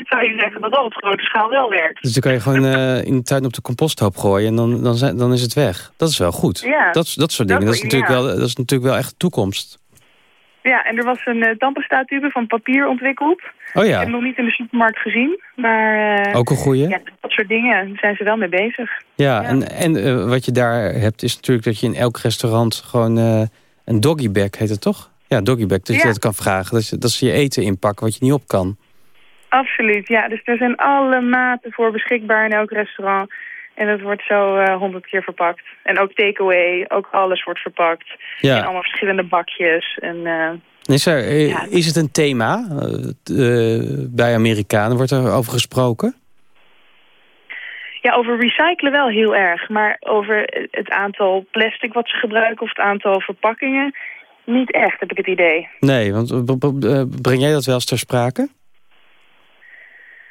N: zou je zeggen dat dat op grote schaal wel werkt.
F: Dus dan kan je gewoon in de tuin op de composthoop gooien en dan, dan, zijn, dan is het weg. Dat is wel goed.
N: Ja,
F: dat, dat soort dingen, dat is, natuurlijk
N: ja.
F: wel, dat is natuurlijk wel echt de toekomst.
N: Ja, en er was een uh, tandpasta-tube van papier ontwikkeld.
F: Oh
N: Ik
F: ja,
N: heb hem nog niet in de supermarkt gezien, maar eh,
F: ook een goeie.
N: ja, dat soort dingen zijn ze wel mee bezig.
F: Ja, en, en eh, wat je daar hebt is natuurlijk dat je in elk restaurant gewoon eh, een doggybag heet het toch? Ja, doggybag, dat je
N: Ja.
F: dat kan vragen. Dat, je, dat ze je eten inpakken wat je niet op kan.
N: Absoluut, ja. Dus er zijn alle maten voor beschikbaar in elk restaurant. En dat wordt zo honderd keer verpakt. En ook takeaway, ook alles wordt verpakt.
F: Ja.
N: In allemaal verschillende bakjes. En,
F: Is, er, eh,
N: Ja.
F: is het een thema eh, eh, bij Amerikanen? Wordt er over gesproken?
N: ja, over recyclen wel heel erg. Maar over het aantal plastic wat ze gebruiken of het aantal verpakkingen... niet echt, heb ik het idee.
F: Nee, want breng jij dat wel eens ter sprake?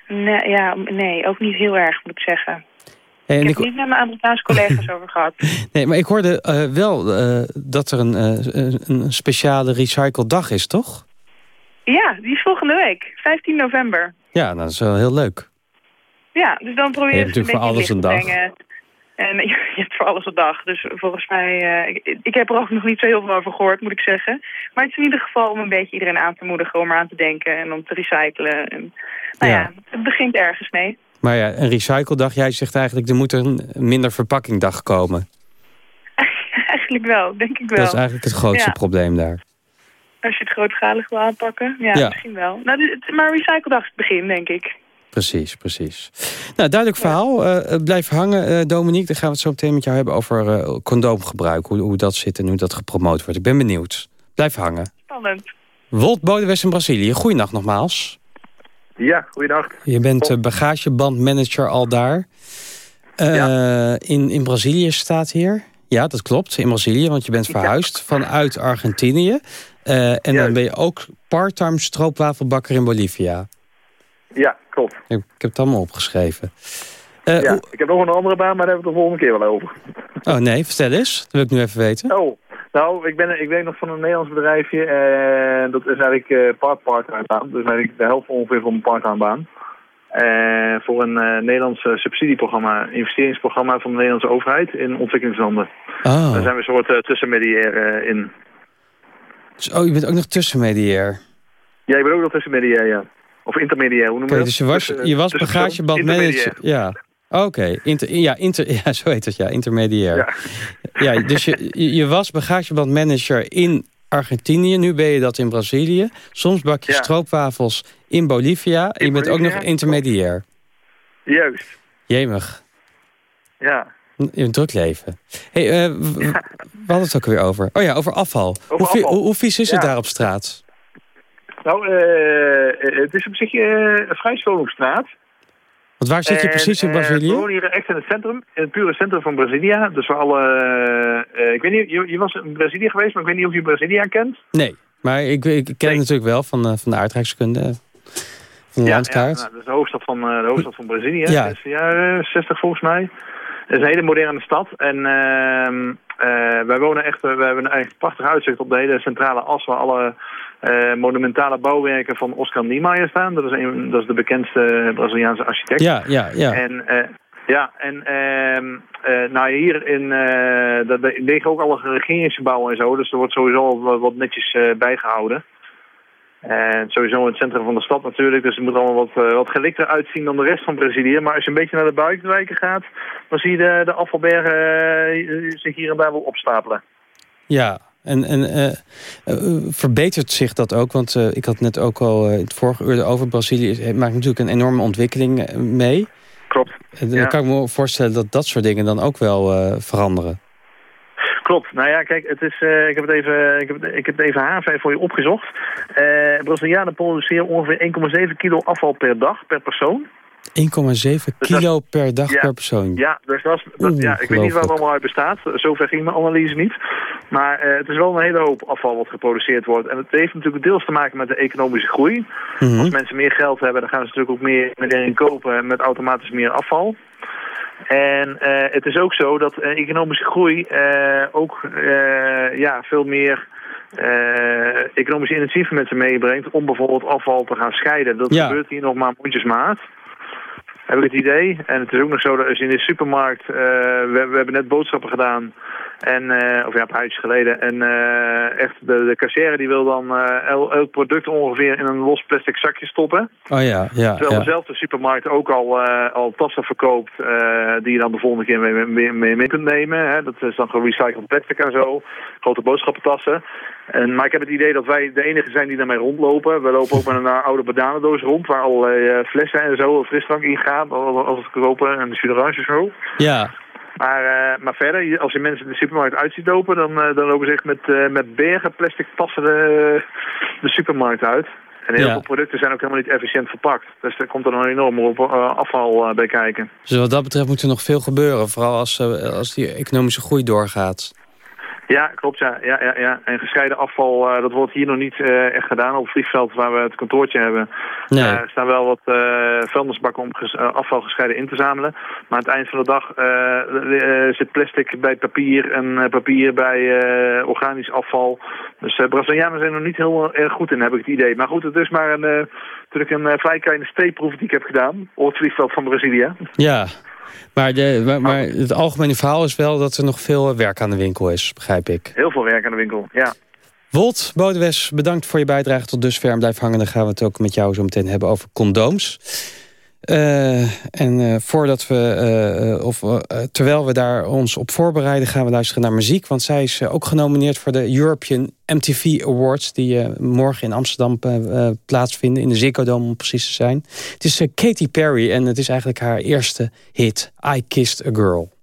N: Nee, ja, nee, ook niet heel erg, moet ik zeggen.
F: En
N: ik heb het niet met mijn Amerikaanse collega's over gehad.
F: Nee, maar ik hoorde eh, wel eh, dat er een, eh, een- speciale recycledag is, toch?
N: Ja, die is volgende week, 15 november.
F: Ja, nou, dat is wel heel leuk.
N: Ja, dus dan
F: Je
N: proberen
F: hebt natuurlijk voor alles een dag.
N: te brengen. En je hebt voor alles een dag. Dus volgens mij, ik, ik heb er ook nog niet zo heel veel over gehoord, moet ik zeggen. Maar het is in ieder geval om een beetje iedereen aan te moedigen om eraan te denken en om te recyclen. En, nou ja.
F: Ja.
N: het begint ergens mee.
F: Maar ja, een recycledag, jij zegt eigenlijk... er moet een minder verpakkingdag komen.
N: Eigenlijk wel, denk ik wel.
F: Dat is eigenlijk het grootste
N: Ja.
F: probleem daar.
N: Als je het grootschalig wil aanpakken, ja,
F: Ja.
N: misschien wel. Nou, maar recycledag is het begin, denk ik.
F: Precies, precies. Nou, duidelijk verhaal. Eh, eh, blijf hangen, eh, Dominique. Dan gaan we het zo meteen met jou hebben over eh, condoomgebruik. Hoe, hoe dat zit en hoe dat gepromoot wordt. Ik ben benieuwd. Blijf hangen.
N: Spannend.
F: Wolt Bodewest in Brazilië. Goeienacht nogmaals.
J: Ja, goeiedag.
F: Je bent eh, bagagebandmanager al daar. Eh, in, in Brazilië staat hier. Ja, dat klopt. In Brazilië, want je bent verhuisd vanuit Argentinië. Eh, en dan ben je ook part-time stroopwafelbakker in Bolivia.
J: Ja, klopt.
F: Ik, ik heb het allemaal opgeschreven.
J: Ja, ik heb nog een andere baan, maar daar hebben we het de volgende keer wel over.
F: Oh nee, vertel eens. Dat wil ik nu even weten.
J: Oh, nou, ik, ben, ik weet nog van een Nederlands bedrijfje. En dat is eigenlijk eh part part-time baan. Dus eigenlijk de helft ongeveer van mijn part-time baan. Eh, voor een eh, Nederlands subsidieprogramma, investeringsprogramma van de Nederlandse overheid in ontwikkelingslanden.
F: Oh.
J: Daar zijn we een soort uh, tussenmediair in.
F: Dus, oh, je bent ook nog tussenmediair.
J: Ja, ik ben ook nog tussenmediair, ja. Of intermediair, hoe noem je
F: Oké,
J: dat?
F: dus je was, je was bagagebandmanager. Ja. Oké, inter, ja, inter, ja, zo heet het, ja, intermediair. Ja, dus je, je was bagagebandmanager in Argentinië, nu ben je dat in Brazilië. Soms bak je
J: Ja.
F: stroopwafels in Bolivia. en je bent ook nog intermediair.
J: Juist,
F: Jemig,
J: ja.
F: een druk leven. Hey, eh, w- w- we hadden het ook weer over. Oh ja, over afval.
J: Over
F: hoe,
J: afval.
F: Hoe, hoe vies is het
J: Ja.
F: daar op straat?
J: Nou, eh, het is op zich eh, een vrij schoon straat.
F: Want waar zit je
J: En,
F: precies in
J: eh,
F: Brazilië?
J: we wonen hier echt in het centrum, in het pure centrum van Brazilia. Dus we alle, eh, ik weet niet, je, je was in Brazilië geweest, maar ik weet niet of je Brazilia kent.
F: Nee, maar ik, ik ken het natuurlijk wel van, eh, van de aardrijkskunde. eh, Van de landkaart.
J: Ja, nou, dat is de hoofdstad van, eh, de hoofdstad van Brazilië.
F: Ja.
J: Dat is de jaren 60 volgens mij. Het is een hele moderne stad. En ehm, eh, wij wonen echt, eh, we hebben een echt prachtig uitzicht op de hele centrale as waar alle eh, monumentale bouwwerken van Oscar Niemeyer staan. Dat is, een, dat is de bekendste Braziliaanse architect.
F: Ja, ja, ja.
J: En, eh, ja, en eh, nou hier in, dat er liggen ook alle regeringsgebouwen en zo. Dus er wordt sowieso wat, wat netjes eh, bijgehouden. En sowieso in het centrum van de stad natuurlijk. Dus het moet allemaal wat, wat gelikter uitzien dan de rest van Brazilië. Maar als je een beetje naar de buitenwijken gaat, dan zie je de, de afvalbergen zich hier en daar wel opstapelen.
F: Ja, en, en eh, eh, verbetert zich dat ook? Want eh, ik had net ook al in het vorige uur over Brazilië... Het maakt natuurlijk een enorme ontwikkeling mee.
J: Klopt.
F: En dan
J: Ja.
F: kan ik me voorstellen dat dat soort dingen dan ook wel veranderen.
J: Klopt. Nou ja, kijk, het is, ik, heb het even, ik, heb ik heb het even haarfijn voor je opgezocht. Eh Brazilianen produceren ongeveer 1,7 kilo afval per dag, per persoon.
F: 1,7 kilo per dag
J: ja.
F: per persoon.
J: Ja, dus dat is, dat, ja, ik weet niet waar het allemaal uit bestaat. Zover ging mijn analyse niet. Maar eh, het is wel een hele hoop afval wat geproduceerd wordt. En het heeft natuurlijk deels te maken met de economische groei.
F: Mhm.
J: Als mensen meer geld hebben, dan gaan ze natuurlijk ook meer meteen kopen met automatisch meer afval. En eh, het is ook zo dat eh, economische groei ook ja, veel meer eh, economische initiatieven met zich meebrengt om bijvoorbeeld afval te gaan scheiden. Dat
F: Ja.
J: gebeurt hier nog maar mondjesmaat. Heb ik het idee. En het is ook nog zo dat als je in de supermarkt... eh, we, we hebben net boodschappen gedaan. En, eh, of ja, een paar uurtjes geleden. En eh, echt, de, de kassière die wil dan eh, el- elk product ongeveer in een los plastic zakje stoppen.
F: Oh ja, ja.
J: Terwijl
F: ja.
J: dezelfde supermarkt ook al, al tassen verkoopt die je dan de volgende keer mee, mee, mee, mee kunt nemen. Hè. Dat is dan gerecycled plastic en zo. Grote boodschappentassen. En, maar ik heb het idee dat wij de enige zijn die daarmee rondlopen. We lopen ook met een oude bananendoos rond waar allerlei flessen en zo, frisdrank in gaat. Als het kopen en de en zo.
F: Ja,
J: Maar, eh, maar verder, als je mensen de supermarkt uit ziet lopen, dan, eh, dan lopen ze echt met, eh, met bergen plastic tassen de, de supermarkt uit. En heel
F: Ja.
J: veel producten zijn ook helemaal niet efficiënt verpakt. Dus er komt er dan enorm op afval bij kijken.
F: dus wat dat betreft moet er nog veel gebeuren. Vooral als, als die economische groei doorgaat.
J: Ja, klopt. Ja. Ja, ja, ja. En gescheiden afval, eh, dat wordt hier nog niet eh, echt gedaan. Op het vliegveld waar we het kantoortje hebben,
O: Nee.
J: eh, staan wel wat vuilnisbakken om ges- afval gescheiden in te zamelen. Maar aan het eind van de dag zit plastic bij papier en papier bij organisch afval. Dus Brazilianen zijn er nog niet heel erg goed in, heb ik het idee. Maar goed, het is maar een, natuurlijk een vrij kleine steekproef die ik heb gedaan op het vliegveld van Brazilië.
O: Ja, maar, de, maar, maar het algemene verhaal is wel dat er nog veel werk aan de winkel is, begrijp ik.
J: Heel veel werk aan de winkel, ja.
O: Wolt, Bodewes, bedankt voor je bijdrage tot dusver. En blijf hangen, dan gaan we het ook met jou zo meteen hebben over condooms. Eh, en eh, voordat we, eh, of, terwijl we daar ons op voorbereiden... gaan we luisteren naar muziek. Want zij is ook genomineerd voor de European MTV Awards... die morgen in Amsterdam plaatsvinden, in de Ziggo Dome om precies te zijn. Het is Katy Perry en het is eigenlijk haar eerste hit, I Kissed a Girl.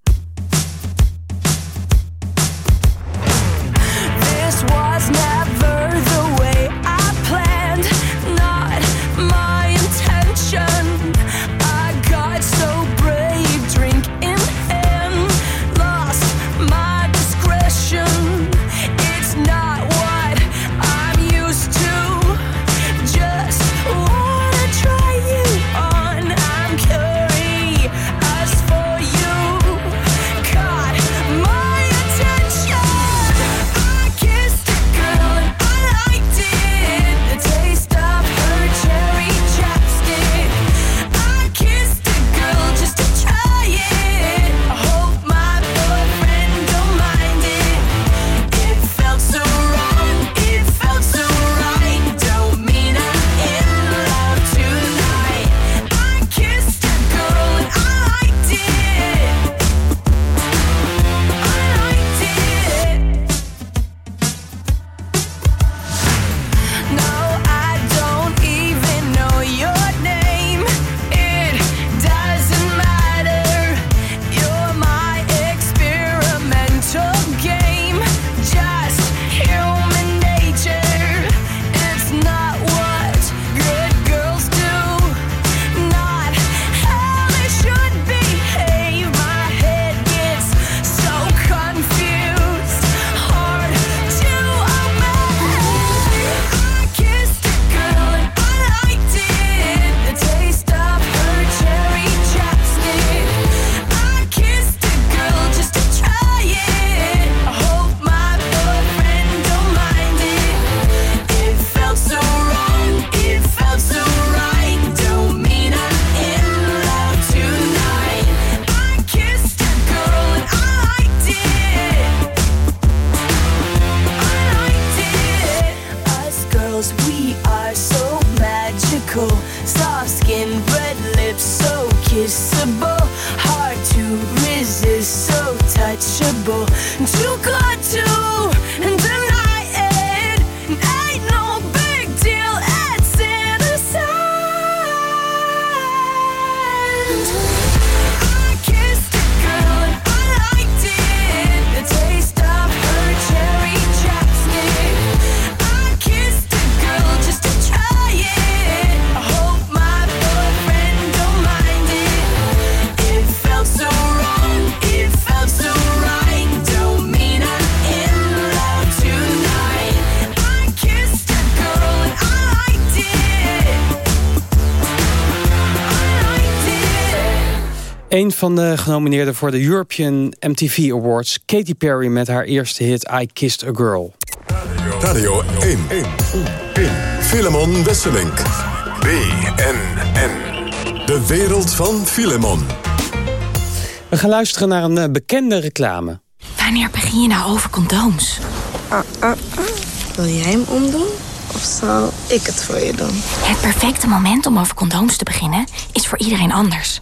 O: Van de genomineerden voor de European MTV Awards... Katy Perry met haar eerste hit I Kissed a Girl.
B: Radio 1. 1. Filemon Wesselink. BNN. De wereld van Filemon.
O: We gaan luisteren naar een eh, bekende reclame.
P: Wanneer begin je nou over condooms?
Q: Wil jij hem omdoen? Of zal ik het voor je doen?
P: Het perfecte moment om over condooms te beginnen is voor iedereen anders.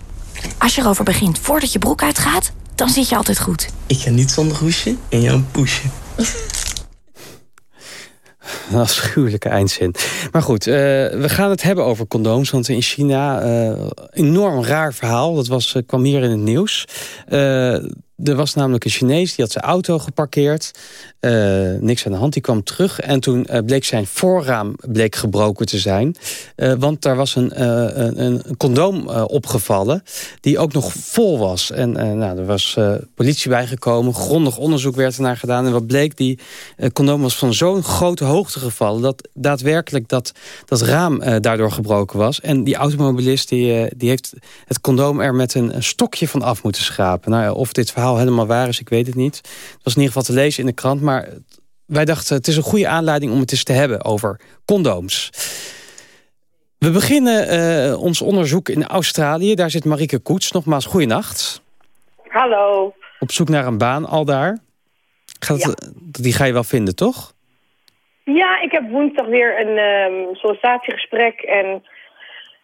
P: Als je erover begint voordat je broek uitgaat, dan zit je altijd goed.
Q: Ik ga niet zonder hoesje in jouw poesje.
O: Een afschuwelijke eindzin. Maar goed, eh, we gaan het hebben over condooms. Want in China, eh enorm raar verhaal. Dat was, eh, kwam hier in het nieuws.
F: Er was namelijk een Chinees, die had zijn auto geparkeerd. Eh, niks aan de hand, die kwam terug. En toen eh, bleek zijn voorraam bleek gebroken te zijn. Eh, want daar was een, een, een condoom opgevallen die ook nog vol was. En nou, er was politie bijgekomen, grondig onderzoek werd ernaar gedaan. En wat bleek, die condoom was van zo'n grote hoogte gevallen... dat daadwerkelijk dat, dat raam daardoor gebroken was. En die automobilist die, die heeft het condoom er met een, een stokje van af moeten schrapen. Nou, of dit verhaal helemaal waar is, ik weet het niet. Het was in ieder geval te lezen in de krant, maar wij dachten... het is een goede aanleiding om het eens te hebben over condooms. We beginnen eh, ons onderzoek in Australië. Daar zit Marieke Koets. Nogmaals, goeienacht.
H: Hallo.
F: Op zoek naar een baan al daar. Gaat het- Die ga je wel vinden, toch?
H: Ja, ik heb woensdag weer een ehm, sollicitatiegesprek en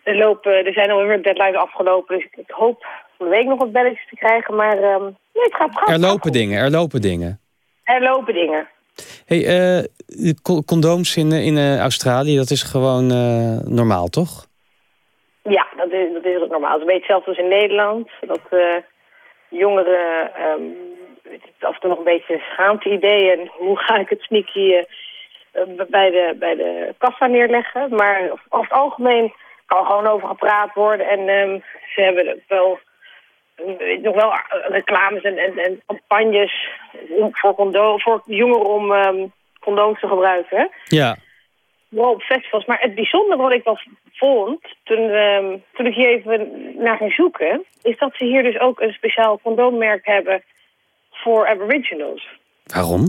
H: er, lopen, er zijn alweer deadlines afgelopen. Dus ik hoop van de week nog wat belletjes te krijgen, maar ehm, nee, het gaat, gaat
F: Er lopen dingen, er lopen dingen.
H: Er lopen dingen.
F: Hey, eh, condooms in, eh, in eh, Australië, dat is gewoon normaal, toch?
H: Ja, dat is, dat is ook normaal. Het is een beetje hetzelfde als in Nederland. Dat jongeren ehm, af en toe nog een beetje schaamte-idee. En hoe ga ik het sneaky bij, de, bij de kassa neerleggen. Maar over het algemeen kan gewoon over gepraat worden. En ehm, ze hebben het wel, nog wel eh, reclames en, en, en campagnes voor, voor jongeren om ehm, condooms te gebruiken. hè.
F: Ja.
H: Vooral op festivals. Maar het bijzondere wat ik wel vond, toen, ehm, toen ik hier even naar ging zoeken... is dat ze hier dus ook een speciaal condoommerk hebben voor aboriginals.
F: Waarom?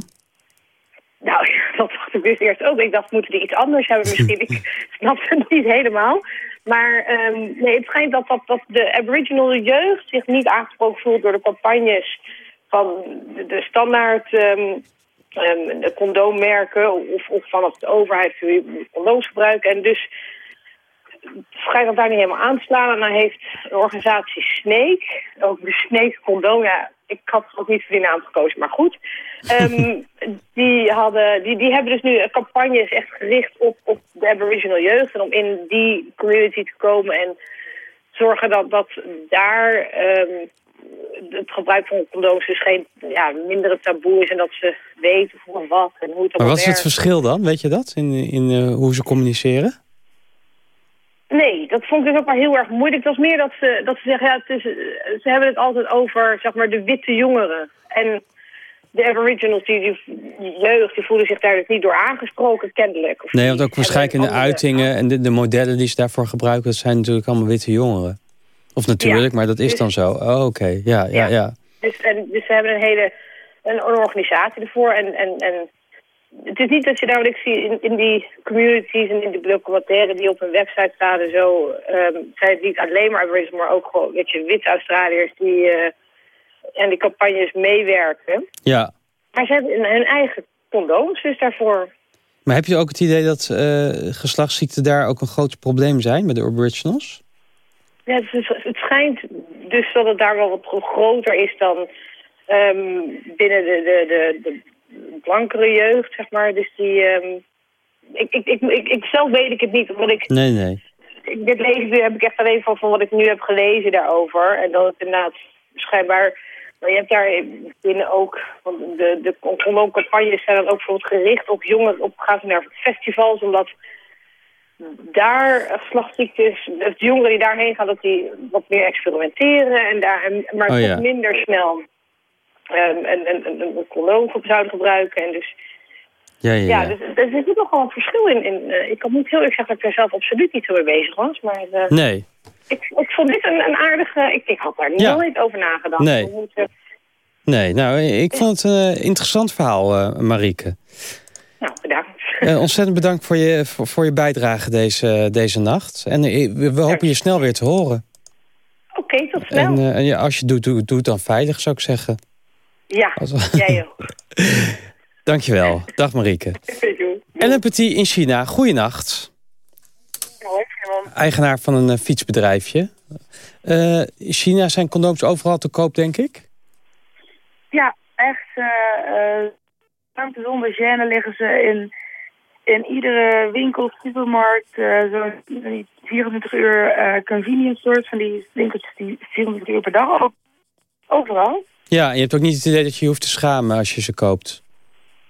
H: Nou, dat dacht ik dus eerst ook. Ik dacht, moeten die iets anders hebben misschien? ik snap het niet helemaal. Maar ehm, nee, het schijnt dat, dat, dat de aboriginal jeugd zich niet aangesproken voelt... door de campagnes van de, de standaard ehm, ehm, condoommerken... Of, of vanaf de overheid condooms gebruiken. En dus schijnt dat daar niet helemaal aan te slaan. En dan heeft de organisatie Snake, ook de Snake condoom... Ja, ik had ook niet voor die naam gekozen, maar goed. Ehm, die, hadden, die, die hebben dus nu campagnes echt gericht op, op de aboriginal jeugd. En om in die community te komen en zorgen dat, dat daar ehm, het gebruik van condooms dus geen ja, mindere taboe is. En dat ze weten voor wat en hoe het
F: Maar wat is het verschil dan? Weet je dat? In, in eh, hoe ze communiceren?
H: Nee, dat vond ik dus ook maar heel erg moeilijk. Het was meer dat ze, dat ze zeggen, ja, het is, ze hebben het altijd over zeg maar, de witte jongeren. En de aboriginals, die, die jeugd, die voelen zich daar dus niet door aangesproken, kennelijk. Of
F: Nee, want ook waarschijnlijk in de
H: andere-
F: uitingen en de, de modellen die ze daarvoor gebruiken... dat zijn natuurlijk allemaal witte jongeren. Of natuurlijk,
H: Ja,
F: maar dat is
H: dus-
F: dan zo. Oh, oké. Ja, ja, ja.
H: Dus, en, dus ze hebben een hele een organisatie ervoor. En, en, en het is niet dat je daar, wat ik zie in, in die communities en in die documentaire die op hun website staan en zo, ehm, zijn het niet alleen maar aboriginals, maar ook gewoon, weet je, witte Australiërs die eh en die campagnes meewerken.
F: Ja.
H: Maar ze hebben hun eigen condooms dus daarvoor.
F: Maar heb je ook het idee dat eh, geslachtsziekten daar ook een groot probleem zijn... met de aboriginals?
H: Ja, het, is- het schijnt dus dat het daar wel wat groter is dan ehm, binnen de, de, de, de blankere jeugd, zeg maar. Dus die... ehm, ik, ik, ik, ik, ik zelf weet ik het niet, omdat ik...
F: Nee, nee.
H: dit lezen heb ik echt alleen van, van wat ik nu heb gelezen daarover. En dat het inderdaad schijnbaar... Maar je hebt daar binnen ook... Want de, de condoomcampagnes zijn dan ook bijvoorbeeld gericht op jongeren... op gaan ze naar festivals, omdat daar geslachtsziektes... De jongeren die daarheen gaan, dat die wat meer experimenteren... En daar, en, maar
F: Oh, ja.
H: minder snel ehm, een, een, een, condoom zouden gebruiken. En dus
F: Ja, ja,
H: ja,
F: ja.
H: dus er zit nog wel een verschil in. in eh, ik kan niet heel erg zeggen dat ik er zelf absoluut niet zo mee bezig was. Maar eh,
F: Nee.
H: ik, ik vond dit een, een aardige... Ik, ik had daar
F: Ja.
H: nooit over nagedacht.
F: Nee.
H: Moeten-
F: Nee, nou, ik vond het een interessant verhaal, eh Marieke.
H: nou, bedankt.
F: Eh, ontzettend bedankt voor je, voor, voor je bijdrage deze, deze nacht. En eh, we, we hopen je snel weer te horen.
H: Oké, tot snel.
F: En, eh, en ja, als je doet, doe, doe het dan veilig, zou ik zeggen.
H: Ja,
F: Als-
H: jij ook.
F: Dankjewel. Dag Marieke. En een petit in China. Goeienacht. Eigenaar van een eh, fietsbedrijfje. Eh, in China zijn condooms overal te koop, denk ik?
R: Ja, echt. eh ruimte zonder gêne liggen ze in, in iedere winkel, supermarkt. Zo'n die 24 uur convenience stores van die winkeltjes die 24 uur per dag. Overal.
F: Ja, je hebt ook niet het idee dat je je hoeft te schamen als je ze koopt.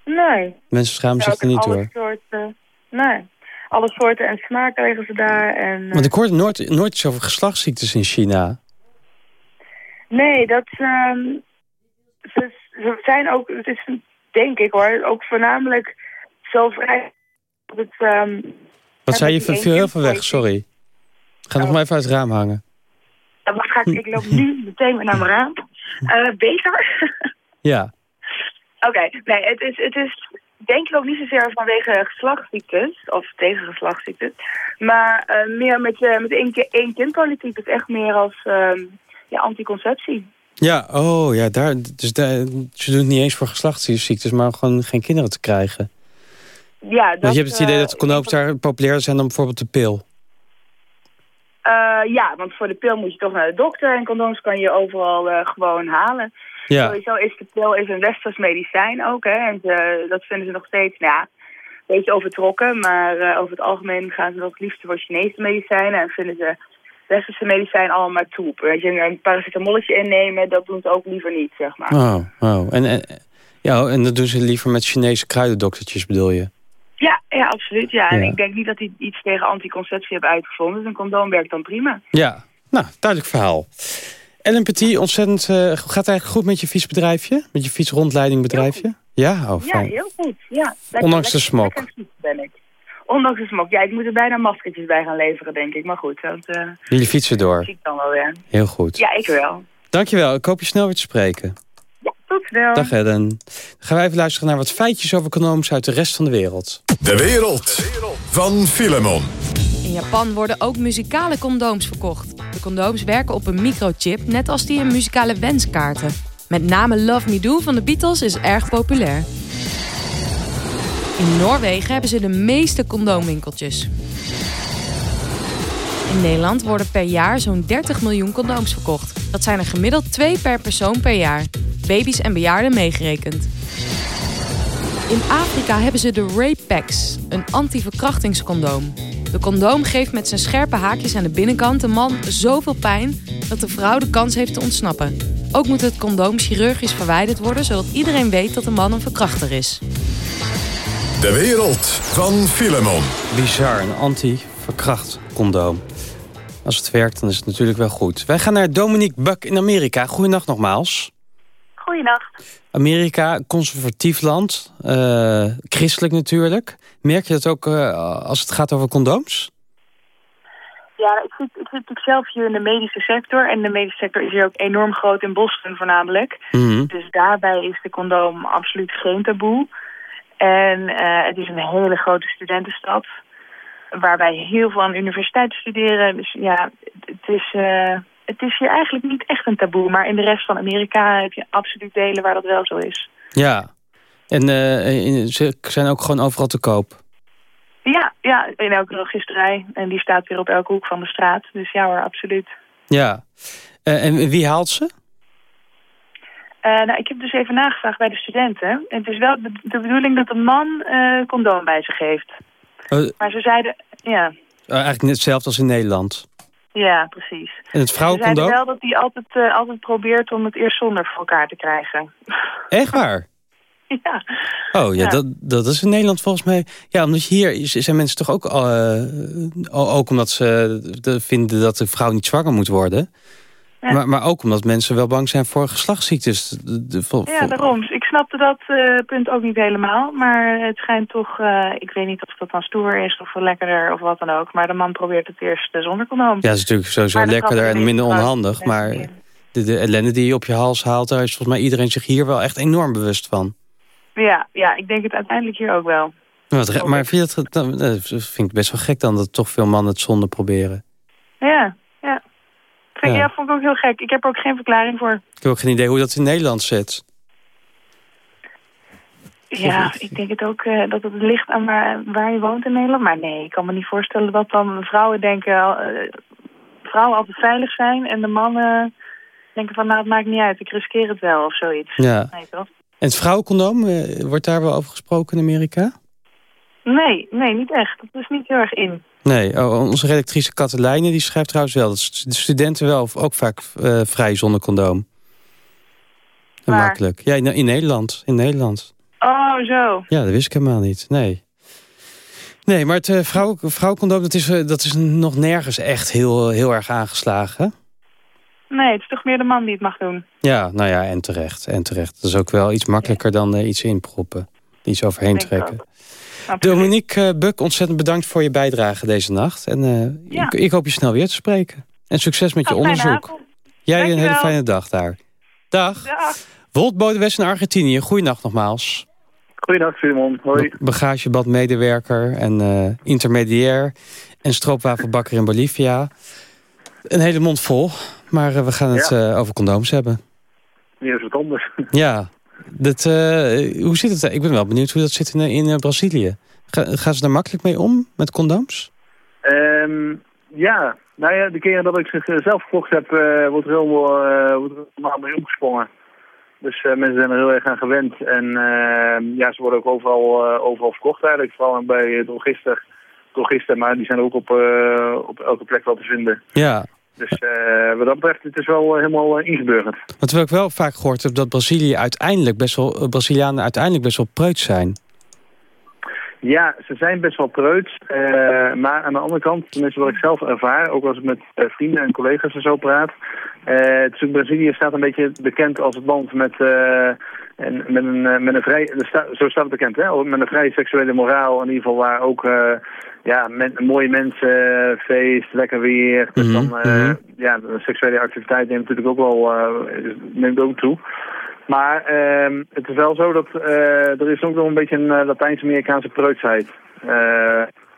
I: Nee.
F: Mensen schamen zich er niet
I: alle. Soorten, nee. Alle soorten en smaken leggen ze daar. En, eh,
F: Want ik hoorde nooit, nooit iets over geslachtsziektes in China.
I: Nee, dat... ehm, ze, ze zijn ook... Het is, denk ik hoor, ook voornamelijk zo vrij... Het, ehm,
F: Wat zei je? Viel heel veel weg, sorry. Ga nog maar even uit het raam hangen.
I: Dan ga ik, ik loop nu meteen naar mijn raam. Eh, beter?
F: Ja.
I: Oké, nee, het is, het is denk ik ook niet zozeer vanwege geslachtsziektes, of tegen geslachtsziektes, maar eh, meer met, je met één, één kindpolitiek. Het is echt meer als ehm, ja, anticonceptie.
F: Ja, oh ja, daar, dus daar, ze doen het niet eens voor geslachtsziektes, maar gewoon geen kinderen te krijgen.
I: Ja, dat,
F: Want je hebt het idee dat de condooms daar populairder zijn dan bijvoorbeeld de pil.
I: Eh, ja, want voor de pil moet je toch naar de dokter en condooms kan je overal eh, gewoon halen.
F: Ja.
I: Sowieso is de pil is een westers medicijn ook, hè. En ze, dat vinden ze nog steeds, nou ja, een beetje overtrokken. Maar eh, over het algemeen gaan ze nog het liefst voor Chinese medicijnen. En vinden ze westerse medicijnen allemaal maar troep. Weet je, een paracetamolletje innemen, dat doen ze ook liever niet, zeg maar.
F: Oh, oh. En, en, ja, en dat doen ze liever met Chinese kruidendoktertjes, bedoel je?
I: Ja, ja, absoluut. Ja. En
F: Ja.
I: ik denk niet dat die iets tegen anticonceptie hebben uitgevonden. Dus een condoom werkt dan prima.
F: Ja, nou, duidelijk verhaal. Ellen Petit, ontzettend, eh, gaat het eigenlijk goed met je fietsbedrijfje? Met je fietsrondleidingbedrijfje? Ja, oh,
I: Ja, heel goed. Ja, lekker-
F: Ondanks de smok.
I: ben ik. Ondanks de smok. Ja, ik moet er bijna maskertjes bij gaan leveren, denk ik. Maar goed, dat eh
F: Jullie fietsen door.
I: zie ik dan wel weer.
F: Heel goed.
I: Ja, ik wel.
F: Dankjewel, ik hoop je snel weer te spreken.
I: Tot snel.
F: Dag Ellen. Dan gaan wij even luisteren naar wat feitjes over condooms uit de rest van de wereld.
B: De wereld van Filemon.
M: In Japan worden ook muzikale condooms verkocht. De condooms werken op een microchip, net als die in muzikale wenskaarten. Met name Love Me Do van de Beatles is erg populair. In Noorwegen hebben ze de meeste condoomwinkeltjes. In Nederland worden per jaar zo'n 30 miljoen condooms verkocht. Dat zijn er gemiddeld twee per persoon per jaar. Baby's en bejaarden meegerekend. In Afrika hebben ze de Rape Packs, een anti-verkrachtingscondoom. De condoom geeft met zijn scherpe haakjes aan de binnenkant de man zoveel pijn dat de vrouw de kans heeft te ontsnappen. Ook moet het condoom chirurgisch verwijderd worden, zodat iedereen weet dat de man een verkrachter is.
B: De wereld van Filemon.
F: Bizar, een anti-verkracht condoom. Als het werkt, dan is het natuurlijk wel goed. Wij gaan naar Dominique Buck in Amerika. Goeiedag nogmaals.
S: Goeienacht.
F: Amerika, conservatief land. eh, christelijk natuurlijk. Merk je dat ook eh, als het gaat over condooms?
S: Ja, ik zit, ik zit natuurlijk zelf hier in de medische sector. En de medische sector is hier ook enorm groot in Boston voornamelijk.
F: Mhm.
S: Dus daarbij is de condoom absoluut geen taboe. En eh, het is een hele grote studentenstad. Waarbij heel veel aan de universiteit studeren. Dus ja, het is, eh, het is hier eigenlijk niet echt een taboe. Maar in de rest van Amerika heb je absoluut delen waar dat wel zo is.
F: Ja. En eh, ze zijn ook gewoon overal te koop.
S: Ja, ja, in elke registerij. En die staat weer op elke hoek van de straat. Dus ja hoor, absoluut.
F: Ja. Eh, en wie haalt ze?
S: Nou, ik heb dus even nagevraagd bij de studenten. En het is wel de, bedoeling dat een man condoom bij zich heeft.
F: Eh,
S: Maar ze zeiden, ja,
F: eh, eigenlijk net hetzelfde als in Nederland.
S: ja, precies.
F: En het
S: Ze zeiden
F: vrouwencondoom?
S: wel dat hij altijd, eh, altijd probeert om het eerst zonder voor elkaar te krijgen.
F: Echt waar?
S: ja.
F: Oh ja,
S: Ja.
F: Dat, dat is in Nederland volgens mij... Ja, omdat hier zijn mensen toch ook... eh, ook omdat ze de- vinden dat de vrouw niet zwanger moet worden.
S: Ja.
F: Maar, maar ook omdat mensen wel bang zijn voor geslachtsziektes. De- de- vol-
S: Ja, daarom. Ik snapte dat eh, punt ook niet helemaal. Maar het schijnt toch, eh, ik weet niet of dat dan stoer is of lekkerder of wat dan ook. Maar de man probeert het eerst eh, zonder condoom.
F: Ja, dat is natuurlijk sowieso lekkerder en minder onhandig. Maar de, de ellende die je op je hals haalt... daar is volgens mij iedereen zich hier wel echt enorm bewust van.
S: Ja, ja, ik denk het uiteindelijk hier ook wel.
F: Maar, maar vind je dat, vind ik best wel gek dan... dat toch veel mannen het zonder proberen.
S: Ja, ja.
F: Ja.
S: vond ik ook heel gek. Ik heb er ook geen verklaring voor.
F: Ik heb ook geen idee hoe dat in Nederland zit.
S: Ja, ik denk het ook eh, dat het ligt aan waar, waar je woont in Nederland. Maar nee, ik kan me niet voorstellen dat dan vrouwen denken... eh, vrouwen altijd veilig zijn en de mannen denken van... nou, het maakt niet uit, ik riskeer het wel of zoiets.
F: Ja.
S: Nee, toch?
F: En het vrouwencondoom, eh, wordt daar wel over gesproken in Amerika?
S: Nee, nee, niet echt. Dat is niet heel erg in.
F: Nee, onze redactrice Katelijne die schrijft trouwens wel... dat de studenten wel ook vaak eh, vrij zonder condoom.
N: Waar?
F: makkelijk. Ja, in, in Nederland. In Nederland.
N: Oh, zo.
F: Ja, dat wist ik helemaal niet. Nee. Nee, maar het uh, vrouw, vrouwencondoom, dat is, eh, dat is nog nergens echt heel, heel erg aangeslagen. hè?
N: Nee, het is toch meer de man die het mag doen.
F: Ja, nou ja, en terecht. En terecht. Dat is ook wel iets makkelijker dan eh, iets inproppen. Iets overheen
N: ik
F: trekken. Dominique eh, Buk, ontzettend bedankt voor je bijdrage deze nacht. En eh,
N: Ja.
F: ik, ik hoop je snel weer te spreken. En succes met je
N: fijne
F: onderzoek.
N: avond.
F: Jij een hele fijne dag daar. Dag.
N: Dag.
F: Wolt Bodewest in Argentinië. Goeienacht nogmaals.
J: Goeiedag Simon, hoi.
F: Bagagebadmedewerker en eh, intermediair. En stroopwafelbakker in Bolivia. Een hele mond vol. Maar we gaan het
J: Ja.
F: over condooms hebben.
J: Hier is wat anders.
F: Ja, dat, eh, hoe zit het? Ik ben wel benieuwd hoe dat zit in, in eh, Brazilië. Ga, gaan ze daar makkelijk mee om, met condooms?
J: Ehm, ja, nou ja, de keren dat ik ze zelf gekocht heb, eh, wordt er helemaal eh, wordt helemaal mee omgesprongen. Dus eh, mensen zijn er heel erg aan gewend. En eh, ja, ze worden ook overal, eh, overal verkocht eigenlijk. Vooral bij drogisten, drogisten, maar die zijn ook op, eh, op elke plek wel te vinden.
F: Ja,
J: Dus eh, wat dat betreft, het is wel eh, helemaal eh, ingeburgerd.
F: want terwijl ik wel vaak gehoord heb dat Brazilië uiteindelijk best wel, Brazilianen uiteindelijk best wel preuts zijn.
J: Ja, ze zijn best wel preuts. maar aan de andere kant, tenminste wat ik zelf ervaar, ook als ik met vrienden en collega's en zo praat. het is ook- Brazilië staat een beetje bekend als het land met, en, met, een, eh, met een vrij, zo staat het bekend, hè? met een vrij seksuele moraal. In ieder geval waar ook eh, ja, men, mooie mensen, eh, feest, lekker weer. Dus
F: Mhm,
J: dan,
F: mhm.
J: ja, de seksuele activiteit neemt natuurlijk ook wel neemt ook toe. Maar ehm, het is wel zo dat eh, er is ook nog een beetje een Latijns-Amerikaanse preutsheid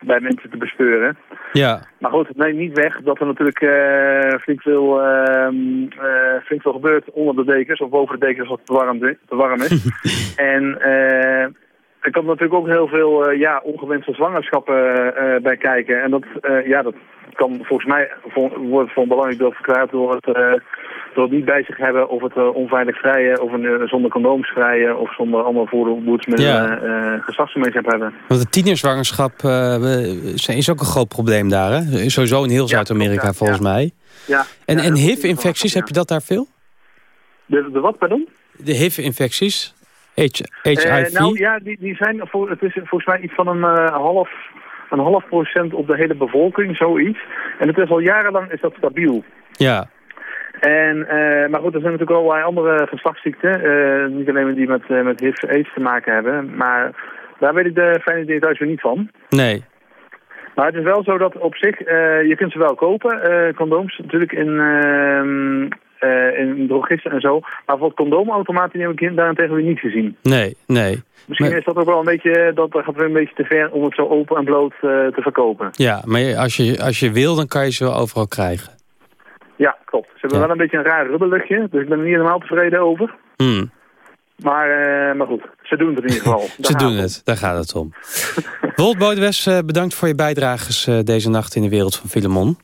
J: bij mensen te bespeuren.
F: Ja,
J: Maar goed, het neemt niet weg dat er natuurlijk eh, flink, veel, ehm, eh, flink veel gebeurt onder de dekens of boven de dekens als het te warm, te warm is. en eh, er komt natuurlijk ook heel veel ja, ongewenste zwangerschappen bij kijken. En dat, ja, dat kan volgens mij voor, wordt belangrijk deel verklaard door het, het niet bij zich hebben of het eh, onveilig vrijen of een, eh, zonder condooms vrijen of zonder allemaal voorbehoedsmiddelen eh geslachtsgemeenschap hebben.
F: want de tienerzwangerschap is ook een groot probleem daar, hè? Sowieso in heel Zuid-Amerika
J: ja,
F: volgens mij.
J: Ja,
F: En,
J: ja,
F: en
J: dat
F: HIV-infecties, heb je dat daar veel?
J: De, de wat, pardon?
F: De HIV-infecties? H- HIV?
J: Nou ja, die, die zijn voor, het is volgens mij iets van een half, een half procent op de hele bevolking, zoiets. En het is al jarenlang is dat stabiel.
F: Ja,
J: En, eh, maar goed, er zijn natuurlijk allerlei andere geslachtsziekten. eh, niet alleen die met, eh, met HIV aids te maken hebben. Maar daar weet ik de fijne details weer niet van.
F: nee.
J: Maar het is wel zo dat op zich, je kunt ze wel kopen, condooms, natuurlijk in, ehm eh, in drogisten en zo. Maar bijvoorbeeld condoomautomaten heb ik daarentegen weer niet gezien.
F: Nee, nee.
J: Misschien
F: Maar-
J: is dat ook wel een beetje, dat gaat weer een beetje te ver om het zo open en bloot te verkopen.
F: Ja, maar als je, als je wil, dan kan je ze wel overal krijgen.
J: Ja, klopt. Ze hebben
F: Ja.
J: wel een beetje een raar rubberluchtje, dus ik ben er niet helemaal tevreden over.
F: Hmm.
J: Maar, eh, maar goed, ze doen het in ieder geval.
F: Ze doen het, daar gaat het om. Wolt Bodewes, eh, bedankt voor je bijdrages eh, deze nacht in de wereld van Filemon.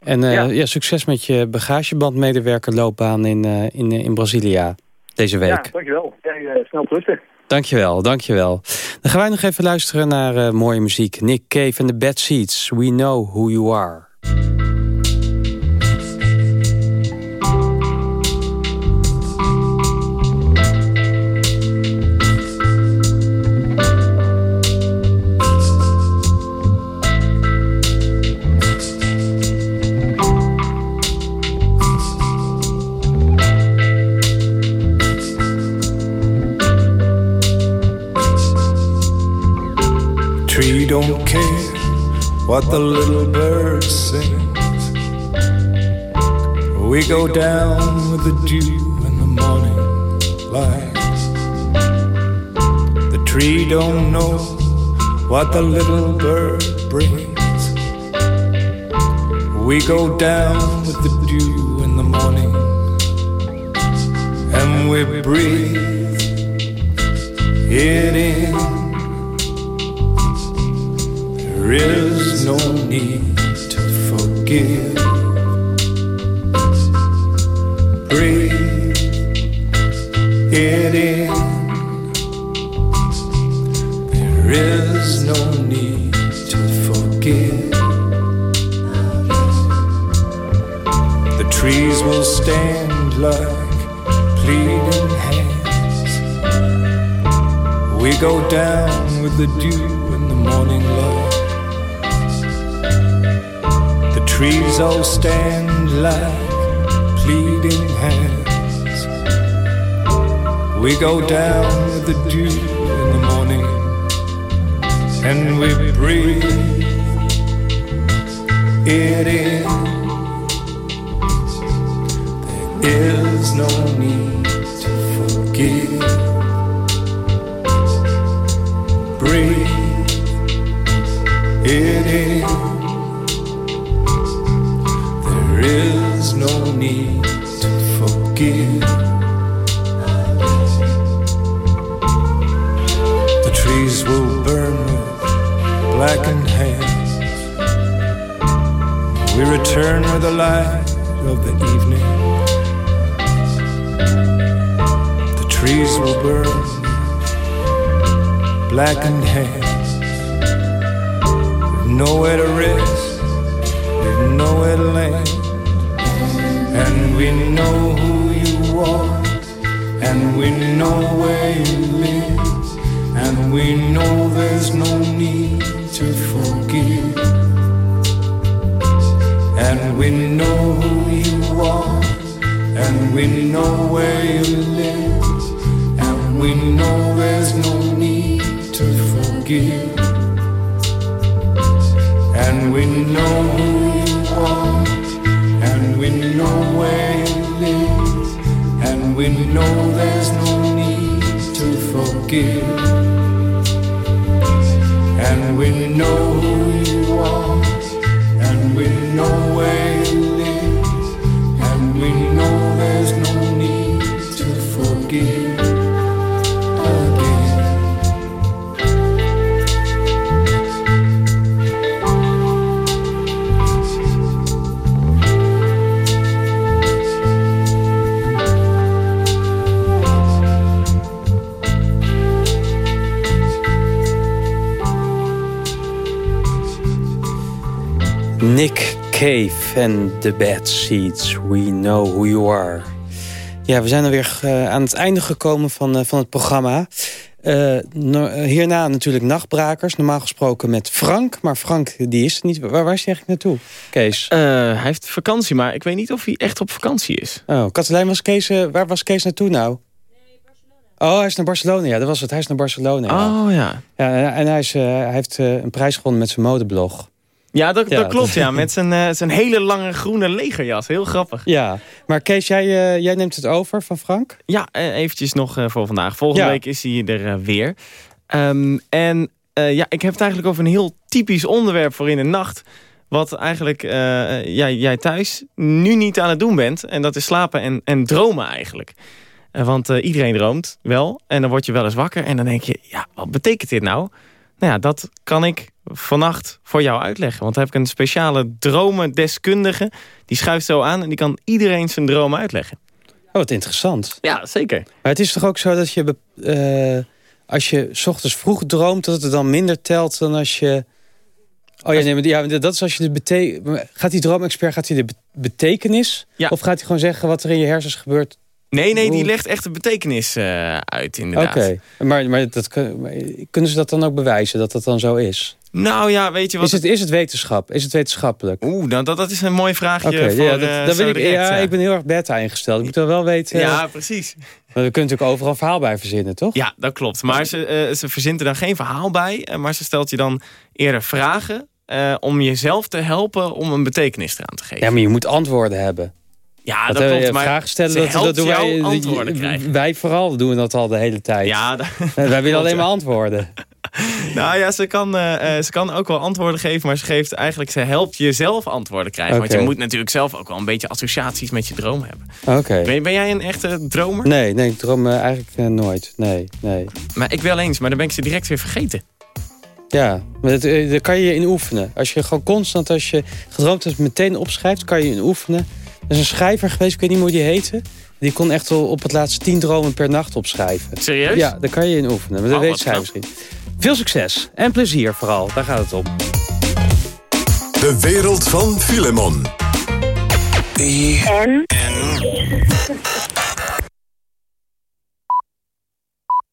F: En
J: Ja.
F: ja. succes met je bagagebandmedewerkerloopbaan in, in, in Brazilia deze week.
J: Ja, dankjewel. Jij, eh, snel rustig.
F: Dankjewel, dankjewel. Dan gaan wij nog even luisteren naar mooie muziek. Nick Cave en de Bad Seeds. We know who you are.
K: What the little bird sings. We go down with the dew in the morning light. The tree don't know what the little bird brings. We go down with the dew in the morning and we breathe it in. There is no need to forgive. Breathe it in. There is no need to forgive. The trees will stand like
T: pleading hands. We go down with the dew in the morning light. Trees all stand like pleading hands. We go down with the dew in the morning and we breathe it in. There is no need to forgive. Breathe it in. Forgive. The trees will burn with blackened hands. We return with the light of the evening. The trees will burn blackened hands. We've nowhere to rest, we've nowhere to land. And we know who and we know where you live, and we know there's no need to forgive. And we know who you are, and we know where you live, and we know there's no need to forgive. And we know we know there's no need to forgive. And we know who you are, and we know where you live, and we know there's no need to forgive
F: Nick Cave en The Bad Seeds. We know who you are. Ja, we zijn alweer uh, aan het einde gekomen van, uh, van het programma. Uh, no, hierna natuurlijk nachtbrakers. Normaal gesproken met Frank. Maar Frank, die is er niet. Waar, waar is hij eigenlijk naartoe, Kees?
U: hij heeft vakantie, maar ik weet niet of hij echt op vakantie is.
F: Oh, Katelijn, was Kees, waar was Kees naartoe nou? Oh, hij is naar Barcelona. Ja, dat was het. Hij is naar Barcelona. Ja.
U: Oh, ja.
F: ja en hij, is, hij heeft een prijs gewonnen met zijn modeblog.
U: Ja, dat, ja, dat klopt, ja. Met zijn, uh, zijn hele lange groene legerjas. Heel grappig.
F: Ja, maar Kees, jij, uh, jij neemt het over van Frank?
U: Ja, uh, eventjes nog voor vandaag. Volgende ja. week is hij er weer. Um, en ja, ik heb het eigenlijk over een heel typisch onderwerp voor in de nacht. Wat eigenlijk jij, jij thuis nu niet aan het doen bent. En dat is slapen en, en dromen eigenlijk. want iedereen droomt wel. En dan word je wel eens wakker. En dan denk je, ja, wat betekent dit nou? Nou ja, dat kan ik vannacht voor jou uitleggen. Want dan heb ik een speciale dromendeskundige. Die schuift zo aan en die kan iedereen zijn droom uitleggen.
F: Oh, wat interessant.
U: Ja, zeker.
F: Maar het is toch ook zo dat je... Uh, als je s ochtends vroeg droomt... dat het dan minder telt dan als je... Oh ja, nee, maar ja, dat is als je de betekenis... Gaat die droomexpert gaat hij de betekenis?
U: Ja.
F: Of gaat hij gewoon zeggen wat er in je hersens gebeurt?
U: Nee, nee, die legt echt de betekenis uh, uit, inderdaad.
F: Oké, okay. maar, maar, dat, kunnen ze dat dan ook bewijzen, dat dat dan zo is?
U: Nou ja, weet je wat...
F: Is het, is het wetenschap? Is het wetenschappelijk?
U: Oeh, nou, dat, dat is een mooi vraagje okay, voor
F: ja, dat,
U: uh,
F: dat ik, direct, ja, ik ben heel erg beta ingesteld. Ik moet wel wel weten...
U: Ja, precies.
F: Maar we kunnen natuurlijk overal een verhaal bij verzinnen, toch?
U: Ja, dat klopt. Maar ze, uh, ze verzint er dan geen verhaal bij. Maar ze stelt je dan eerder vragen... Uh, om jezelf te helpen om een betekenis eraan te geven.
F: Ja, maar je moet antwoorden hebben.
U: Ja, dat, dat klopt. Maar
F: vragen stellen, dat, dat doen wij,
U: antwoorden krijgen.
F: Wij vooral doen dat al de hele tijd.
U: Ja, dat,
F: wij willen alleen maar antwoorden.
U: nou ja, ze kan, uh, ze kan ook wel antwoorden geven, maar ze geeft eigenlijk, ze helpt jezelf antwoorden krijgen. Okay. Want je moet natuurlijk zelf ook wel een beetje associaties met je droom hebben.
F: Oké. Okay.
U: Ben, ben, jij een echte dromer?
F: Nee, nee ik droom uh, eigenlijk uh, nooit. Nee, nee.
U: Maar ik wel eens, maar dan ben ik ze direct weer vergeten.
F: Ja, maar dat, daar kan je in oefenen. Als je gewoon constant, als je gedroomd hebt, meteen opschrijft, kan je in oefenen. Er is een schrijver geweest, ik weet niet hoe die heette. Die kon echt op het laatste tien dromen per nacht opschrijven.
U: Serieus?
F: Ja, daar kan je in oefenen. Maar dat
U: oh,
F: weet zij misschien. Veel succes en plezier vooral, daar gaat het om.
B: De wereld van Filemon.
I: En?